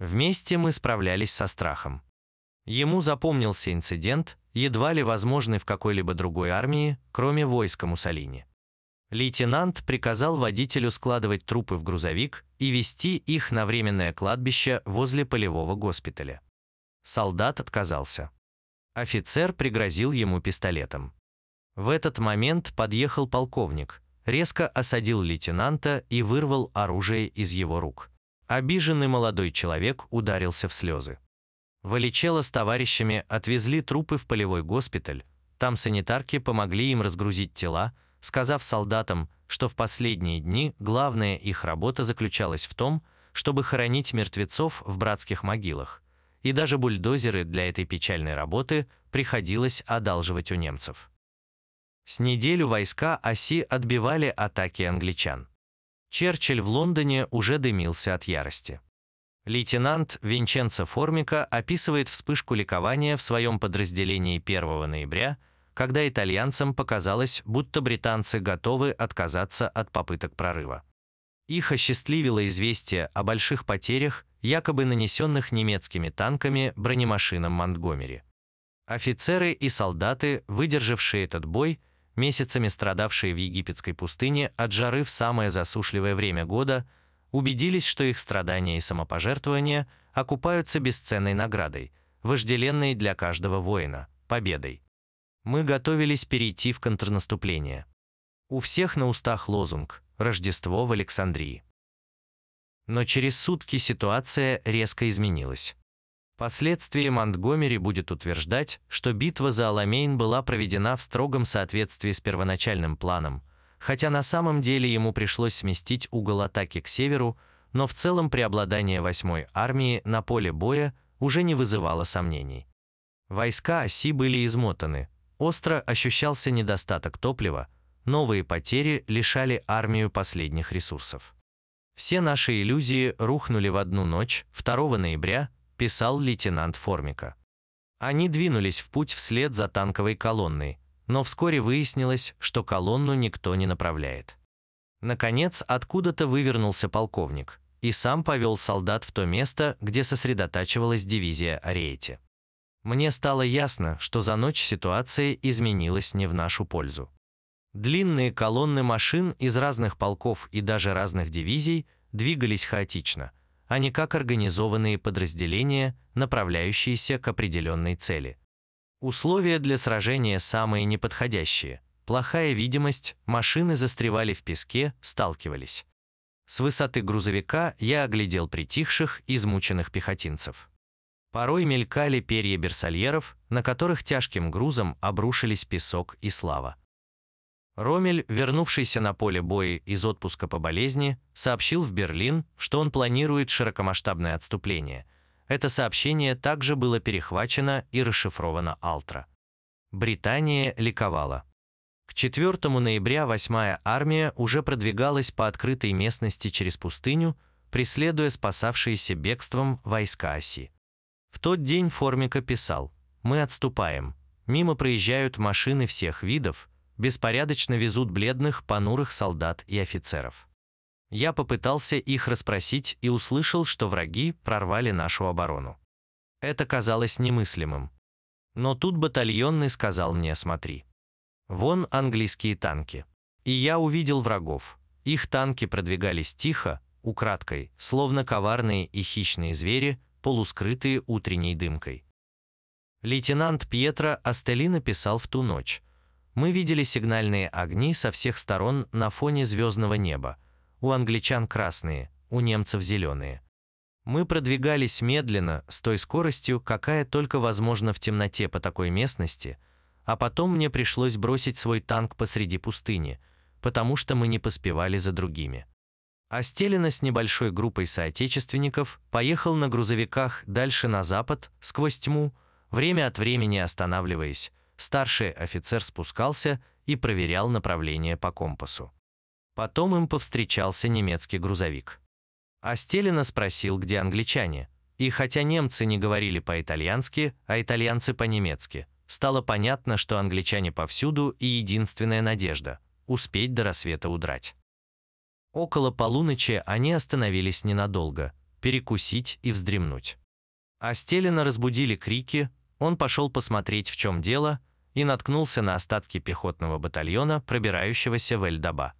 Вместе мы справлялись со страхом. Ему запомнился инцидент, едва ли возможный в какой-либо другой армии, кроме войска Муссолини. Лейтенант приказал водителю складывать трупы в грузовик и везти их на временное кладбище возле полевого госпиталя. Солдат отказался. Офицер пригрозил ему пистолетом. В этот момент подъехал полковник, резко осадил лейтенанта и вырвал оружие из его рук. Обиженный молодой человек ударился в слезы. Валичело с товарищами отвезли трупы в полевой госпиталь, там санитарки помогли им разгрузить тела, сказав солдатам, что в последние дни главная их работа заключалась в том, чтобы хоронить мертвецов в братских могилах, и даже бульдозеры для этой печальной работы приходилось одалживать у немцев. С неделю войска оси отбивали атаки англичан. Черчилль в Лондоне уже дымился от ярости. Лейтенант Винченцо Формика описывает вспышку ликования в своем подразделении 1 ноября, когда итальянцам показалось, будто британцы готовы отказаться от попыток прорыва. Их осчастливило известие о больших потерях, якобы нанесенных немецкими танками бронемашинам Монтгомери. Офицеры и солдаты, выдержавшие этот бой, месяцами страдавшие в египетской пустыне от жары в самое засушливое время года, убедились, что их страдания и самопожертвования окупаются бесценной наградой, вожделенной для каждого воина – победой. Мы готовились перейти в контрнаступление. У всех на устах лозунг «Рождество в Александрии». Но через сутки ситуация резко изменилась. Впоследствии Монтгомери будет утверждать, что битва за Аламейн была проведена в строгом соответствии с первоначальным планом, хотя на самом деле ему пришлось сместить угол атаки к северу, но в целом преобладание 8-й армии на поле боя уже не вызывало сомнений. Войска оси были измотаны, остро ощущался недостаток топлива, новые потери лишали армию последних ресурсов. Все наши иллюзии рухнули в одну ночь, 2 ноября, писал лейтенант Формика. Они двинулись в путь вслед за танковой колонной, но вскоре выяснилось, что колонну никто не направляет. Наконец, откуда-то вывернулся полковник и сам повел солдат в то место, где сосредотачивалась дивизия Ариэти. Мне стало ясно, что за ночь ситуация изменилась не в нашу пользу. Длинные колонны машин из разных полков и даже разных дивизий двигались хаотично, а не как организованные подразделения, направляющиеся к определенной цели. Условия для сражения самые неподходящие. Плохая видимость, машины застревали в песке, сталкивались. С высоты грузовика я оглядел притихших, измученных пехотинцев. Порой мелькали перья берсальеров, на которых тяжким грузом обрушились песок и слава. Ромель, вернувшийся на поле боя из отпуска по болезни, сообщил в Берлин, что он планирует широкомасштабное отступление. Это сообщение также было перехвачено и расшифровано Алтра. Британия ликовала. К 4 ноября 8-я армия уже продвигалась по открытой местности через пустыню, преследуя спасавшиеся бегством войска оси. В тот день Формика писал «Мы отступаем. Мимо проезжают машины всех видов, беспорядочно везут бледных, понурых солдат и офицеров. Я попытался их расспросить и услышал, что враги прорвали нашу оборону. Это казалось немыслимым. Но тут батальонный сказал мне «смотри». Вон английские танки. И я увидел врагов. Их танки продвигались тихо, украдкой, словно коварные и хищные звери, полускрытые утренней дымкой. Лейтенант Пьетро Астели написал в ту ночь. Мы видели сигнальные огни со всех сторон на фоне звездного неба. У англичан красные, у немцев зеленые. Мы продвигались медленно, с той скоростью, какая только возможна в темноте по такой местности, а потом мне пришлось бросить свой танк посреди пустыни, потому что мы не поспевали за другими. А Стелина с небольшой группой соотечественников поехал на грузовиках дальше на запад, сквозь тьму, время от времени останавливаясь, старший офицер спускался и проверял направление по компасу. Потом им повстречался немецкий грузовик. Астелина спросил, где англичане, и хотя немцы не говорили по-итальянски, а итальянцы по-немецки, стало понятно, что англичане повсюду и единственная надежда – успеть до рассвета удрать. Около полуночи они остановились ненадолго, перекусить и вздремнуть. Астелина разбудили крики, он пошел посмотреть, в чем дело, и наткнулся на остатки пехотного батальона, пробирающегося в Эльдаба.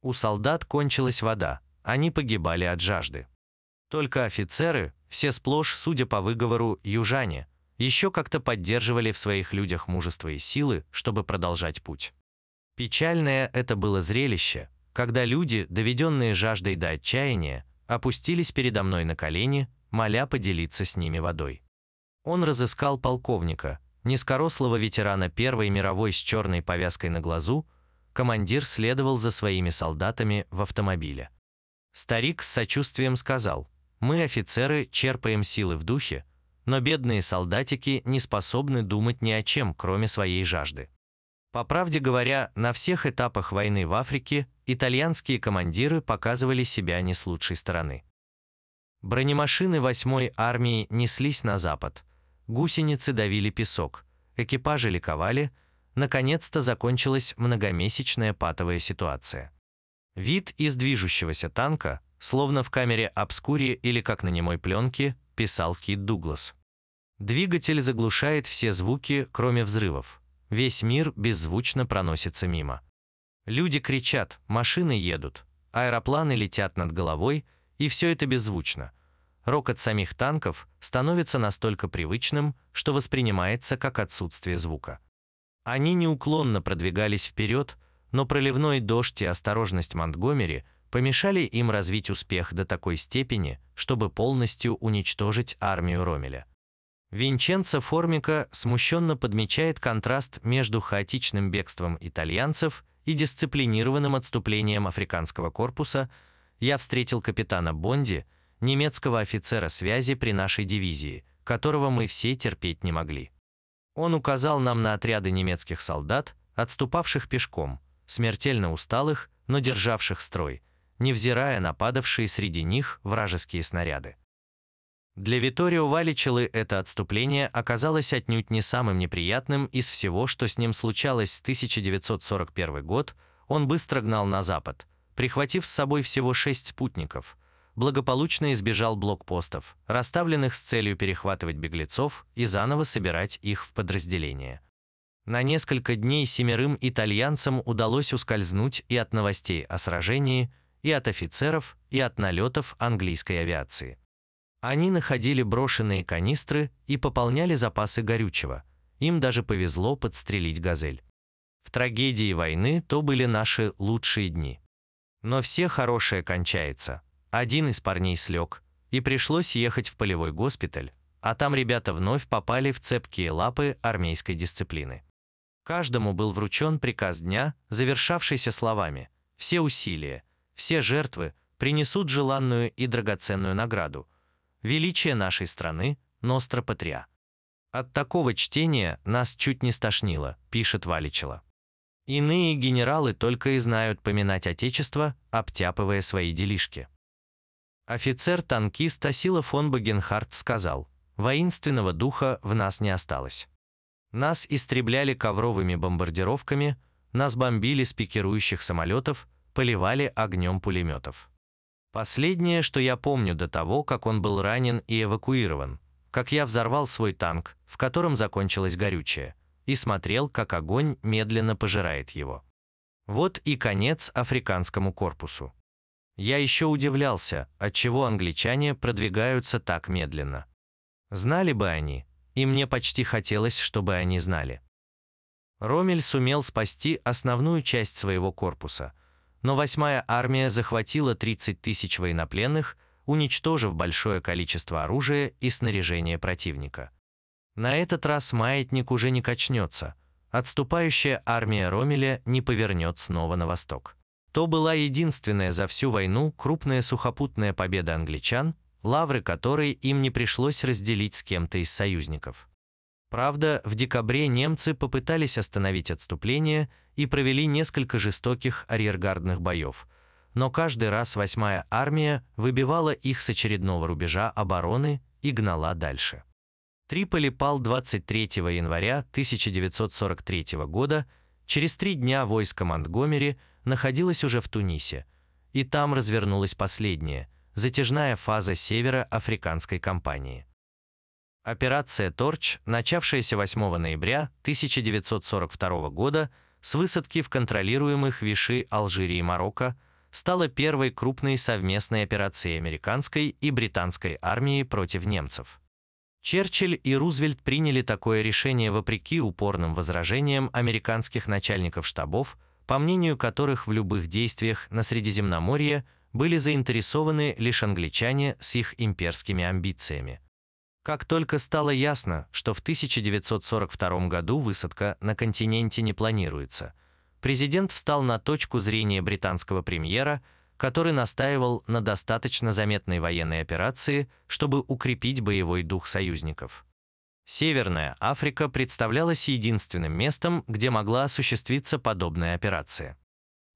У солдат кончилась вода, они погибали от жажды. Только офицеры, все сплошь, судя по выговору, южане, еще как-то поддерживали в своих людях мужество и силы, чтобы продолжать путь. Печальное это было зрелище, когда люди, доведенные жаждой до отчаяния, опустились передо мной на колени, моля поделиться с ними водой. Он разыскал полковника, низкорослого ветерана Первой мировой с черной повязкой на глазу, командир следовал за своими солдатами в автомобиле. Старик с сочувствием сказал, «Мы, офицеры, черпаем силы в духе, но бедные солдатики не способны думать ни о чем, кроме своей жажды. По правде говоря, на всех этапах войны в Африке итальянские командиры показывали себя не с лучшей стороны. Бронемашины 8-й армии неслись на запад – гусеницы давили песок, экипажи ликовали, наконец-то закончилась многомесячная патовая ситуация. Вид из движущегося танка, словно в камере обскури или как на немой пленке, писал Кит Дуглас. Двигатель заглушает все звуки, кроме взрывов. Весь мир беззвучно проносится мимо. Люди кричат, машины едут, аэропланы летят над головой, и все это беззвучно – рокот самих танков становится настолько привычным, что воспринимается как отсутствие звука. Они неуклонно продвигались вперед, но проливной дождь и осторожность Монтгомери помешали им развить успех до такой степени, чтобы полностью уничтожить армию Ромеля. Винченцо Формика смущенно подмечает контраст между хаотичным бегством итальянцев и дисциплинированным отступлением африканского корпуса. Я встретил капитана Бонди, немецкого офицера связи при нашей дивизии, которого мы все терпеть не могли. Он указал нам на отряды немецких солдат, отступавших пешком, смертельно усталых, но державших строй, невзирая на падавшие среди них вражеские снаряды. Для Виторио Валичелы это отступление оказалось отнюдь не самым неприятным из всего, что с ним случалось с 1941 год, он быстро гнал на запад, прихватив с собой всего шесть спутников, благополучно избежал блокпостов, расставленных с целью перехватывать беглецов и заново собирать их в подразделения. На несколько дней семерым итальянцам удалось ускользнуть и от новостей о сражении, и от офицеров, и от налетов английской авиации. Они находили брошенные канистры и пополняли запасы горючего. Им даже повезло подстрелить «Газель». В трагедии войны то были наши лучшие дни. Но все хорошее кончается. Один из парней слег, и пришлось ехать в полевой госпиталь, а там ребята вновь попали в цепкие лапы армейской дисциплины. Каждому был вручен приказ дня, завершавшийся словами «Все усилия, все жертвы принесут желанную и драгоценную награду. Величие нашей страны – Ностра Патриа». От такого чтения нас чуть не стошнило, пишет Валичела. Иные генералы только и знают поминать Отечество, обтяпывая свои делишки. Офицер-танкист Асила фон Багенхарт сказал, «Воинственного духа в нас не осталось». Нас истребляли ковровыми бомбардировками, нас бомбили с пикирующих самолетов, поливали огнем пулеметов. Последнее, что я помню до того, как он был ранен и эвакуирован, как я взорвал свой танк, в котором закончилось горючее, и смотрел, как огонь медленно пожирает его. Вот и конец африканскому корпусу. Я еще удивлялся, отчего англичане продвигаются так медленно. Знали бы они, и мне почти хотелось, чтобы они знали. Ромель сумел спасти основную часть своего корпуса, но 8-я армия захватила 30 тысяч военнопленных, уничтожив большое количество оружия и снаряжения противника. На этот раз маятник уже не качнется, отступающая армия Ромеля не повернет снова на восток. То была единственная за всю войну крупная сухопутная победа англичан, лавры которой им не пришлось разделить с кем-то из союзников. Правда, в декабре немцы попытались остановить отступление и провели несколько жестоких арьергардных боев, но каждый раз 8-я армия выбивала их с очередного рубежа обороны и гнала дальше. Триполи пал 23 января 1943 года, через три дня войско Монтгомери находилось уже в Тунисе, и там развернулась последняя, затяжная фаза северо-африканской кампании. Операция «Торч», начавшаяся 8 ноября 1942 года с высадки в контролируемых Виши Алжире и Марокко, стала первой крупной совместной операцией американской и британской армии против немцев. Черчилль и Рузвельт приняли такое решение вопреки упорным возражениям американских начальников штабов, по мнению которых в любых действиях на Средиземноморье – были заинтересованы лишь англичане с их имперскими амбициями. Как только стало ясно, что в 1942 году высадка на континенте не планируется, президент встал на точку зрения британского премьера, который настаивал на достаточно заметной военной операции, чтобы укрепить боевой дух союзников. Северная Африка представлялась единственным местом, где могла осуществиться подобная операция.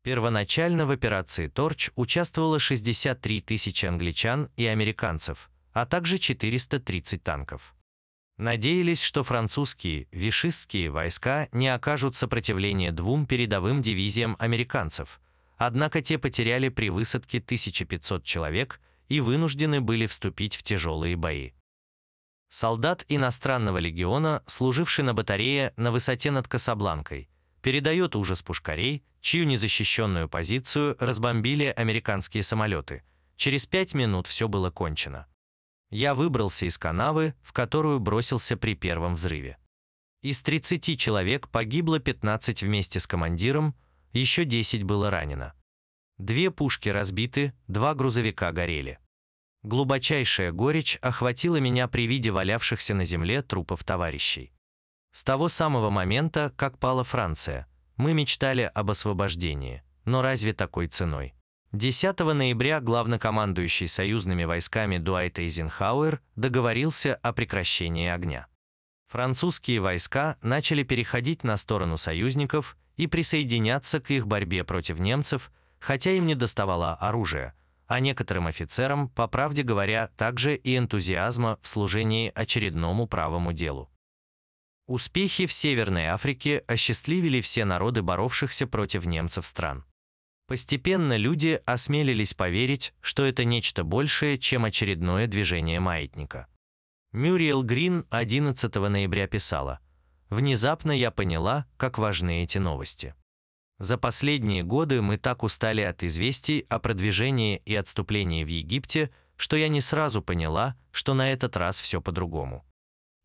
Первоначально в операции «Торч» участвовало 63 тысячи англичан и американцев, а также 430 танков. Надеялись, что французские, вишистские войска не окажут сопротивления двум передовым дивизиям американцев, однако те потеряли при высадке 1500 человек и вынуждены были вступить в тяжелые бои. Солдат иностранного легиона, служивший на батарее на высоте над Касабланкой, передает ужас пушкарей, чью незащищенную позицию разбомбили американские самолеты. Через пять минут все было кончено. Я выбрался из канавы, в которую бросился при первом взрыве. Из 30 человек погибло 15 вместе с командиром, еще 10 было ранено. Две пушки разбиты, два грузовика горели. Глубочайшая горечь охватила меня при виде валявшихся на земле трупов товарищей. С того самого момента, как пала Франция, мы мечтали об освобождении, но разве такой ценой? 10 ноября главнокомандующий союзными войсками Дуайт Эйзенхауэр договорился о прекращении огня. Французские войска начали переходить на сторону союзников и присоединяться к их борьбе против немцев, хотя им не доставало оружия, а некоторым офицерам, по правде говоря, также и энтузиазма в служении очередному правому делу. Успехи в Северной Африке осчастливили все народы боровшихся против немцев стран. Постепенно люди осмелились поверить, что это нечто большее, чем очередное движение маятника. Мюриел Грин 11 ноября писала, «Внезапно я поняла, как важны эти новости. За последние годы мы так устали от известий о продвижении и отступлении в Египте, что я не сразу поняла, что на этот раз все по-другому.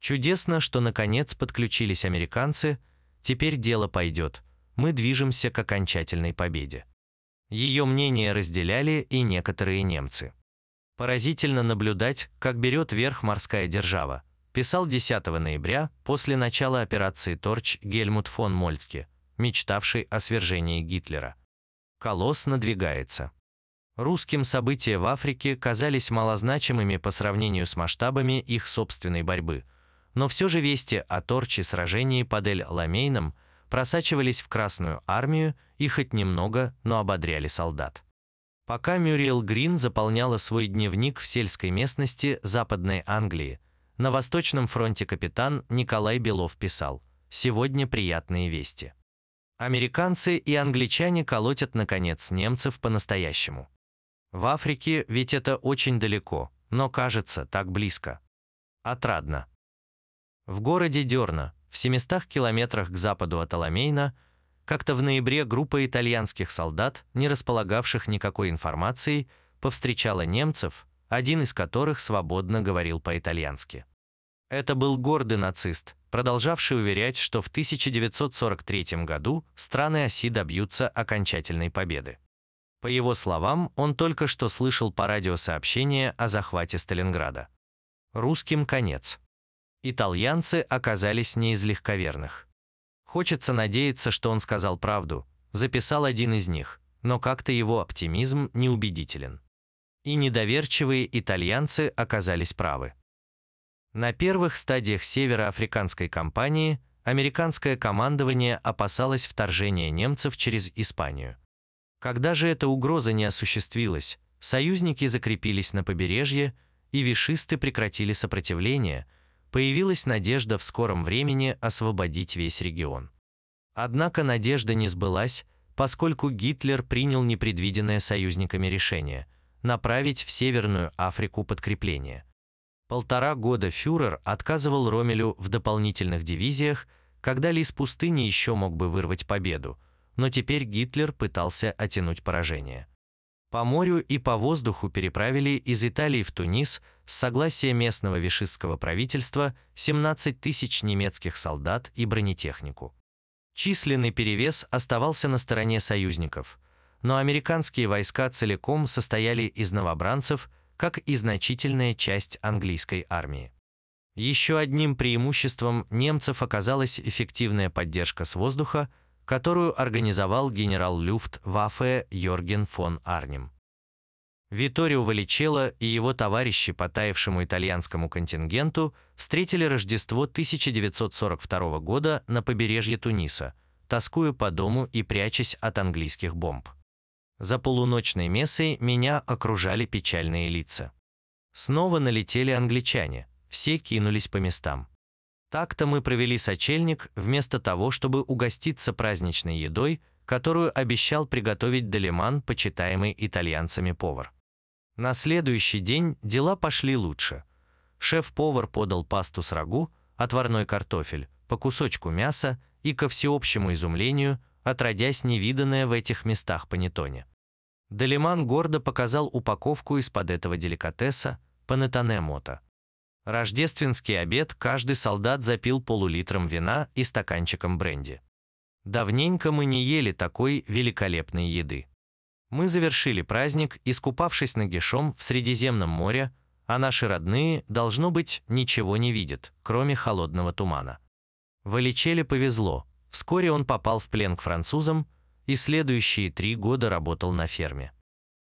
Чудесно, что наконец подключились американцы, теперь дело пойдет, мы движемся к окончательной победе. Ее мнение разделяли и некоторые немцы. Поразительно наблюдать, как берет верх морская держава, писал 10 ноября после начала операции «Торч» Гельмут фон Мольтке, мечтавший о свержении Гитлера. Колосс надвигается. Русским события в Африке казались малозначимыми по сравнению с масштабами их собственной борьбы, но все же вести о торче сражении под Эль-Ламейном просачивались в Красную армию и хоть немного, но ободряли солдат. Пока Мюриел Грин заполняла свой дневник в сельской местности Западной Англии, на Восточном фронте капитан Николай Белов писал «Сегодня приятные вести». Американцы и англичане колотят, наконец, немцев по-настоящему. В Африке ведь это очень далеко, но кажется так близко. Отрадно. В городе Дерна, в 700 километрах к западу от Аламейна, как-то в ноябре группа итальянских солдат, не располагавших никакой информацией, повстречала немцев, один из которых свободно говорил по-итальянски. Это был гордый нацист, продолжавший уверять, что в 1943 году страны оси добьются окончательной победы. По его словам, он только что слышал по радио сообщение о захвате Сталинграда. Русским конец. Итальянцы оказались не из легковерных. Хочется надеяться, что он сказал правду, записал один из них, но как-то его оптимизм неубедителен. И недоверчивые итальянцы оказались правы. На первых стадиях североафриканской кампании американское командование опасалось вторжения немцев через Испанию. Когда же эта угроза не осуществилась, союзники закрепились на побережье, и вишисты прекратили сопротивление, появилась надежда в скором времени освободить весь регион. Однако надежда не сбылась, поскольку Гитлер принял непредвиденное союзниками решение – направить в Северную Африку подкрепление – Полтора года фюрер отказывал Ромелю в дополнительных дивизиях, когда Лис пустыни еще мог бы вырвать победу, но теперь Гитлер пытался оттянуть поражение. По морю и по воздуху переправили из Италии в Тунис с согласия местного вишистского правительства 17 тысяч немецких солдат и бронетехнику. Численный перевес оставался на стороне союзников, но американские войска целиком состояли из новобранцев – как и значительная часть английской армии. Еще одним преимуществом немцев оказалась эффективная поддержка с воздуха, которую организовал генерал Люфт Ваффе Йорген фон Арнем. Виторио Валичелло и его товарищи по таявшему итальянскому контингенту встретили Рождество 1942 года на побережье Туниса, тоскуя по дому и прячась от английских бомб. За полуночной мессой меня окружали печальные лица. Снова налетели англичане, все кинулись по местам. Так-то мы провели сочельник вместо того, чтобы угоститься праздничной едой, которую обещал приготовить Делиман, почитаемый итальянцами повар. На следующий день дела пошли лучше. Шеф-повар подал пасту с рагу, отварной картофель, по кусочку мяса и, ко всеобщему изумлению, отродясь невиданное в этих местах панеттоне. Далиман гордо показал упаковку из-под этого деликатеса панеттоне мото. Рождественский обед каждый солдат запил полулитром вина и стаканчиком бренди. Давненько мы не ели такой великолепной еды. Мы завершили праздник, искупавшись нагишом в Средиземном море, а наши родные, должно быть, ничего не видят, кроме холодного тумана. Валичеле повезло. Вскоре он попал в плен к французам и следующие три года работал на ферме.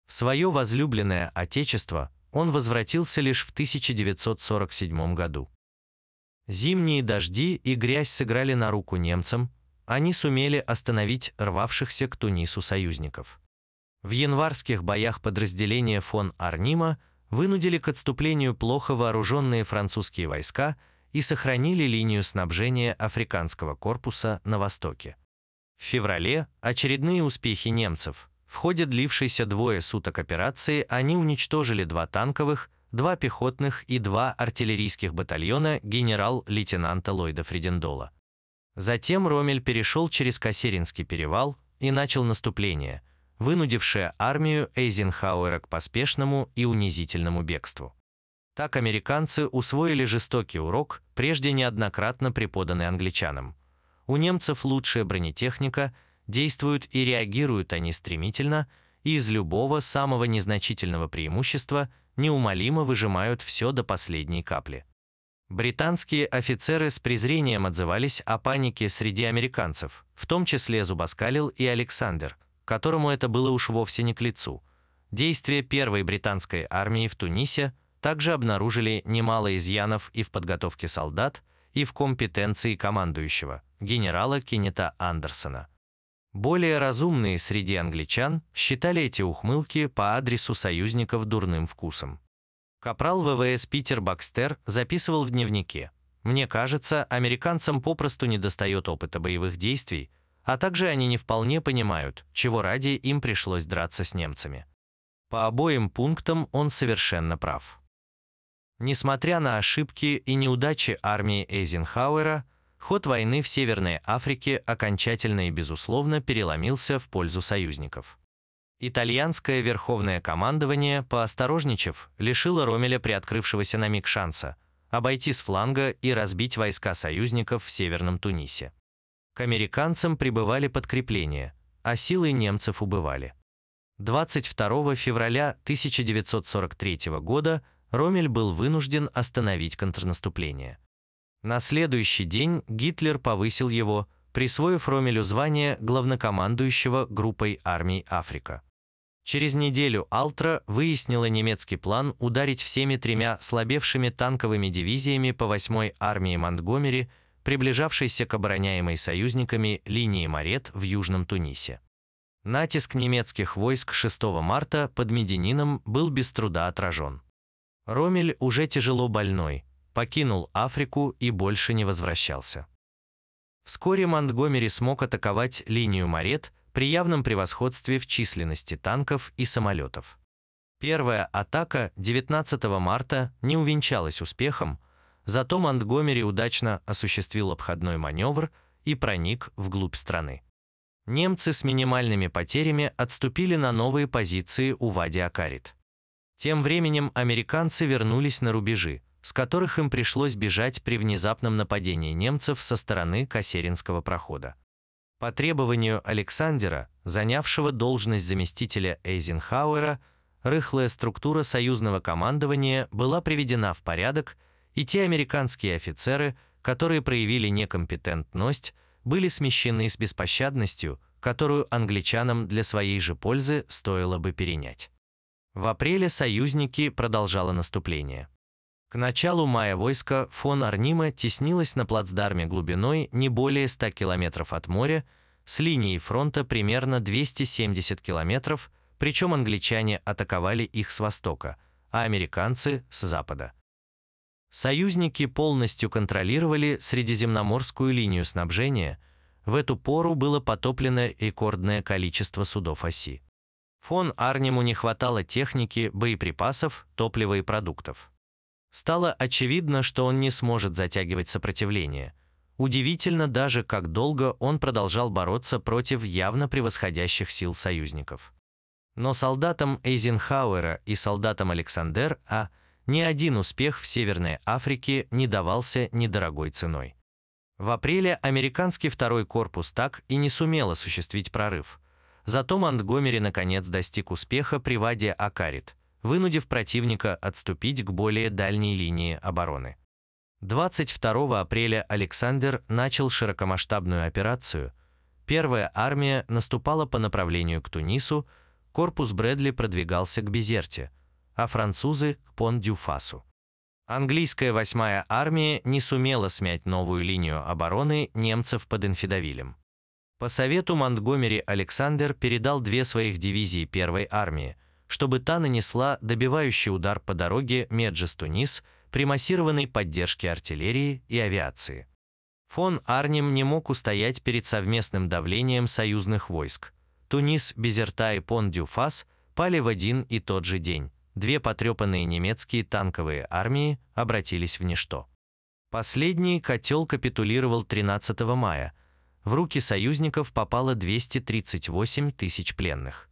В свое возлюбленное отечество он возвратился лишь в 1947 году. Зимние дожди и грязь сыграли на руку немцам, они сумели остановить рвавшихся к Тунису союзников. В январских боях подразделения фон Арнима вынудили к отступлению плохо вооруженные французские войска и сохранили линию снабжения африканского корпуса на востоке. В феврале очередные успехи немцев. В ходе длившейся двое суток операции они уничтожили два танковых, два пехотных и два артиллерийских батальона генерал-лейтенанта Ллойда Фридендола. Затем Ромель перешел через Кассеринский перевал и начал наступление, вынудившее армию Эйзенхауэра к поспешному и унизительному бегству. Так американцы усвоили жестокий урок, прежде неоднократно преподанный англичанам. У немцев лучшая бронетехника, действуют и реагируют они стремительно, и из любого самого незначительного преимущества неумолимо выжимают все до последней капли. Британские офицеры с презрением отзывались о панике среди американцев, в том числе зубоскалил и Александр, которому это было уж вовсе не к лицу. Действия первой британской армии в Тунисе также обнаружили немало изъянов и в подготовке солдат, и в компетенции командующего, генерала Кеннета Андерсона. Более разумные среди англичан считали эти ухмылки по адресу союзников дурным вкусом. Капрал ВВС Питер Бакстер записывал в дневнике. «Мне кажется, американцам попросту недостает опыта боевых действий, а также они не вполне понимают, чего ради им пришлось драться с немцами». По обоим пунктам он совершенно прав. Несмотря на ошибки и неудачи армии Эйзенхауэра, ход войны в Северной Африке окончательно и безусловно переломился в пользу союзников. Итальянское верховное командование, поосторожничав, лишило Ромеля приоткрывшегося на миг шанса обойти с фланга и разбить войска союзников в Северном Тунисе. К американцам прибывали подкрепления, а силы немцев убывали. 22 февраля 1943 года Ромель был вынужден остановить контрнаступление. На следующий день Гитлер повысил его, присвоив Ромелю звание главнокомандующего группой армий Африка. Через неделю Алтра выяснила немецкий план ударить всеми тремя слабевшими танковыми дивизиями по 8-й армии Монтгомери, приближавшейся к обороняемой союзниками линии Марет в Южном Тунисе. Натиск немецких войск 6 марта под Мединином был без труда отражен. Ромель, уже тяжело больной, покинул Африку и больше не возвращался. Вскоре Монтгомери смог атаковать линию Марет, при явном превосходстве в численности танков и самолетов. Первая атака 19 марта не увенчалась успехом, зато Монтгомери удачно осуществил обходной маневр и проник вглубь страны. Немцы с минимальными потерями отступили на новые позиции у Вади-Акарит. Тем временем американцы вернулись на рубежи, с которых им пришлось бежать при внезапном нападении немцев со стороны Кассеринского прохода. По требованию Александера, занявшего должность заместителя Эйзенхауэра, рыхлая структура союзного командования была приведена в порядок, и те американские офицеры, которые проявили некомпетентность, были смещены с беспощадностью, которую англичанам для своей же пользы стоило бы перенять. В апреле союзники продолжало наступление. К началу мая войско фон Арнима теснилось на плацдарме глубиной не более 100 километров от моря, с линией фронта примерно 270 километров, причем англичане атаковали их с востока, а американцы – с запада. Союзники полностью контролировали Средиземноморскую линию снабжения, в эту пору было потоплено рекордное количество судов оси. Фон Арниму не хватало техники, боеприпасов, топлива и продуктов. Стало очевидно, что он не сможет затягивать сопротивление. Удивительно даже, как долго он продолжал бороться против явно превосходящих сил союзников. Но солдатам Эйзенхауэра и солдатам Александер А ни один успех в Северной Африке не давался недорогой ценой. В апреле американский второй корпус так и не сумел осуществить прорыв. Зато Монтгомери наконец достиг успеха при Ваде Акарит, вынудив противника отступить к более дальней линии обороны. 22 апреля Александр начал широкомасштабную операцию. Первая армия наступала по направлению к Тунису, корпус Брэдли продвигался к Безерте, а французы – к Пон-Дюфасу. Английская восьмая армия не сумела смять новую линию обороны немцев под Инфидавилем. По совету Монтгомери Александр передал две своих дивизии первой армии, чтобы та нанесла добивающий удар по дороге Меджес-Тунис – при массированной поддержке артиллерии и авиации. Фон Арнем не мог устоять перед совместным давлением союзных войск. Тунис, Безерта и Пон-Дюфас пали в один и тот же день. Две потрепанные немецкие танковые армии обратились в ничто. Последний котел капитулировал 13 мая. В руки союзников попало 238 тысяч пленных.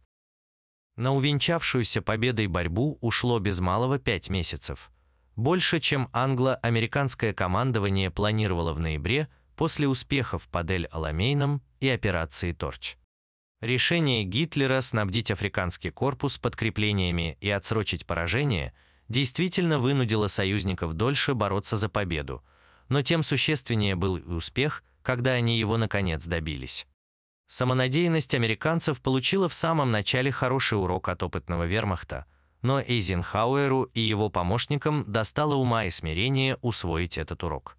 На увенчавшуюся победой борьбу ушло без малого пять месяцев больше, чем англо-американское командование планировало в ноябре после успехов под Эль-Аламейном и операции «Торч». Решение Гитлера снабдить африканский корпус подкреплениями и отсрочить поражение действительно вынудило союзников дольше бороться за победу, но тем существеннее был и успех, когда они его наконец добились. Самонадеянность американцев получила в самом начале хороший урок от опытного вермахта – но Эйзенхауэру и его помощникам достало ума и смирения усвоить этот урок.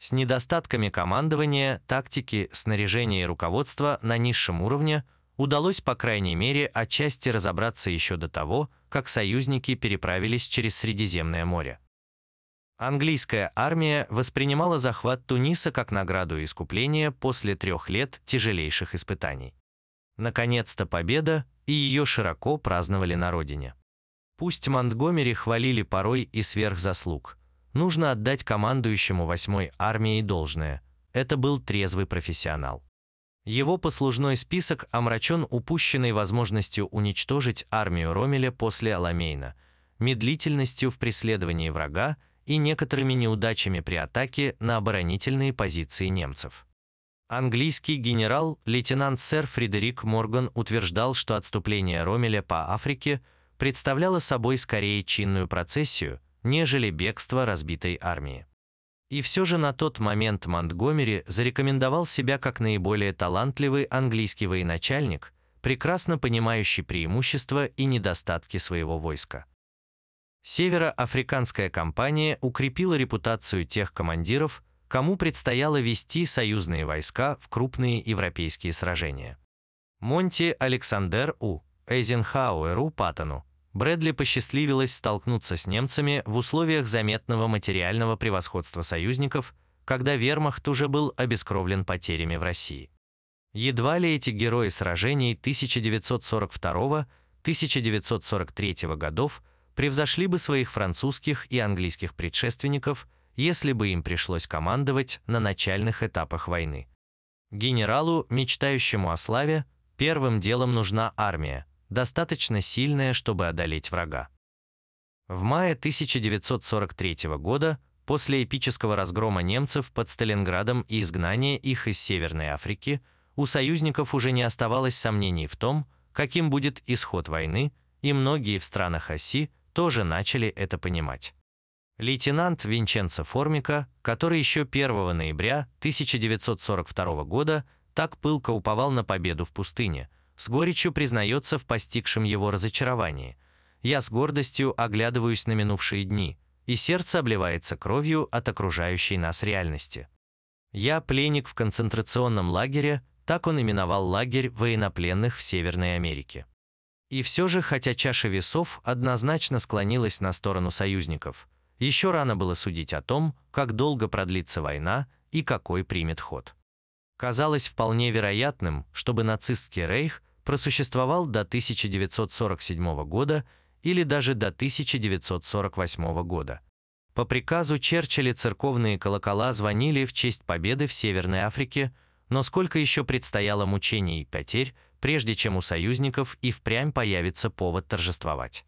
С недостатками командования, тактики, снаряжения и руководства на низшем уровне удалось, по крайней мере, отчасти разобраться еще до того, как союзники переправились через Средиземное море. Английская армия воспринимала захват Туниса как награду и искупление после трех лет тяжелейших испытаний. Наконец-то победа, и ее широко праздновали на родине. Пусть Монтгомери хвалили порой и сверх заслуг. Нужно отдать командующему 8-й армией должное. Это был трезвый профессионал. Его послужной список омрачен упущенной возможностью уничтожить армию Ромеля после Аламейна, медлительностью в преследовании врага и некоторыми неудачами при атаке на оборонительные позиции немцев. Английский генерал, лейтенант сэр Фредерик Морган утверждал, что отступление Ромеля по Африке – представляла собой скорее чинную процессию, нежели бегство разбитой армии. И все же на тот момент Монтгомери зарекомендовал себя как наиболее талантливый английский военачальник, прекрасно понимающий преимущества и недостатки своего войска. Североафриканская кампания укрепила репутацию тех командиров, кому предстояло вести союзные войска в крупные европейские сражения. Монти Александр У. Эйзенхауэру Паттону, Брэдли посчастливилось столкнуться с немцами в условиях заметного материального превосходства союзников, когда вермахт уже был обескровлен потерями в России. Едва ли эти герои сражений 1942-1943 годов превзошли бы своих французских и английских предшественников, если бы им пришлось командовать на начальных этапах войны. Генералу, мечтающему о славе, первым делом нужна армия – достаточно сильная, чтобы одолеть врага. В мае 1943 года, после эпического разгрома немцев под Сталинградом и изгнания их из Северной Африки, у союзников уже не оставалось сомнений в том, каким будет исход войны, и многие в странах оси тоже начали это понимать. Лейтенант Винченцо Формика, который еще 1 ноября 1942 года так пылко уповал на победу в пустыне – с горечью признается в постигшем его разочаровании. Я с гордостью оглядываюсь на минувшие дни, и сердце обливается кровью от окружающей нас реальности. Я пленник в концентрационном лагере, так он именовал лагерь военнопленных в Северной Америке. И все же, хотя чаша весов однозначно склонилась на сторону союзников, еще рано было судить о том, как долго продлится война и какой примет ход. Казалось вполне вероятным, чтобы нацистский рейх просуществовал до 1947 года или даже до 1948 года. По приказу Черчилля церковные колокола звонили в честь победы в Северной Африке, но сколько еще предстояло мучений и потерь, прежде чем у союзников и впрямь появится повод торжествовать.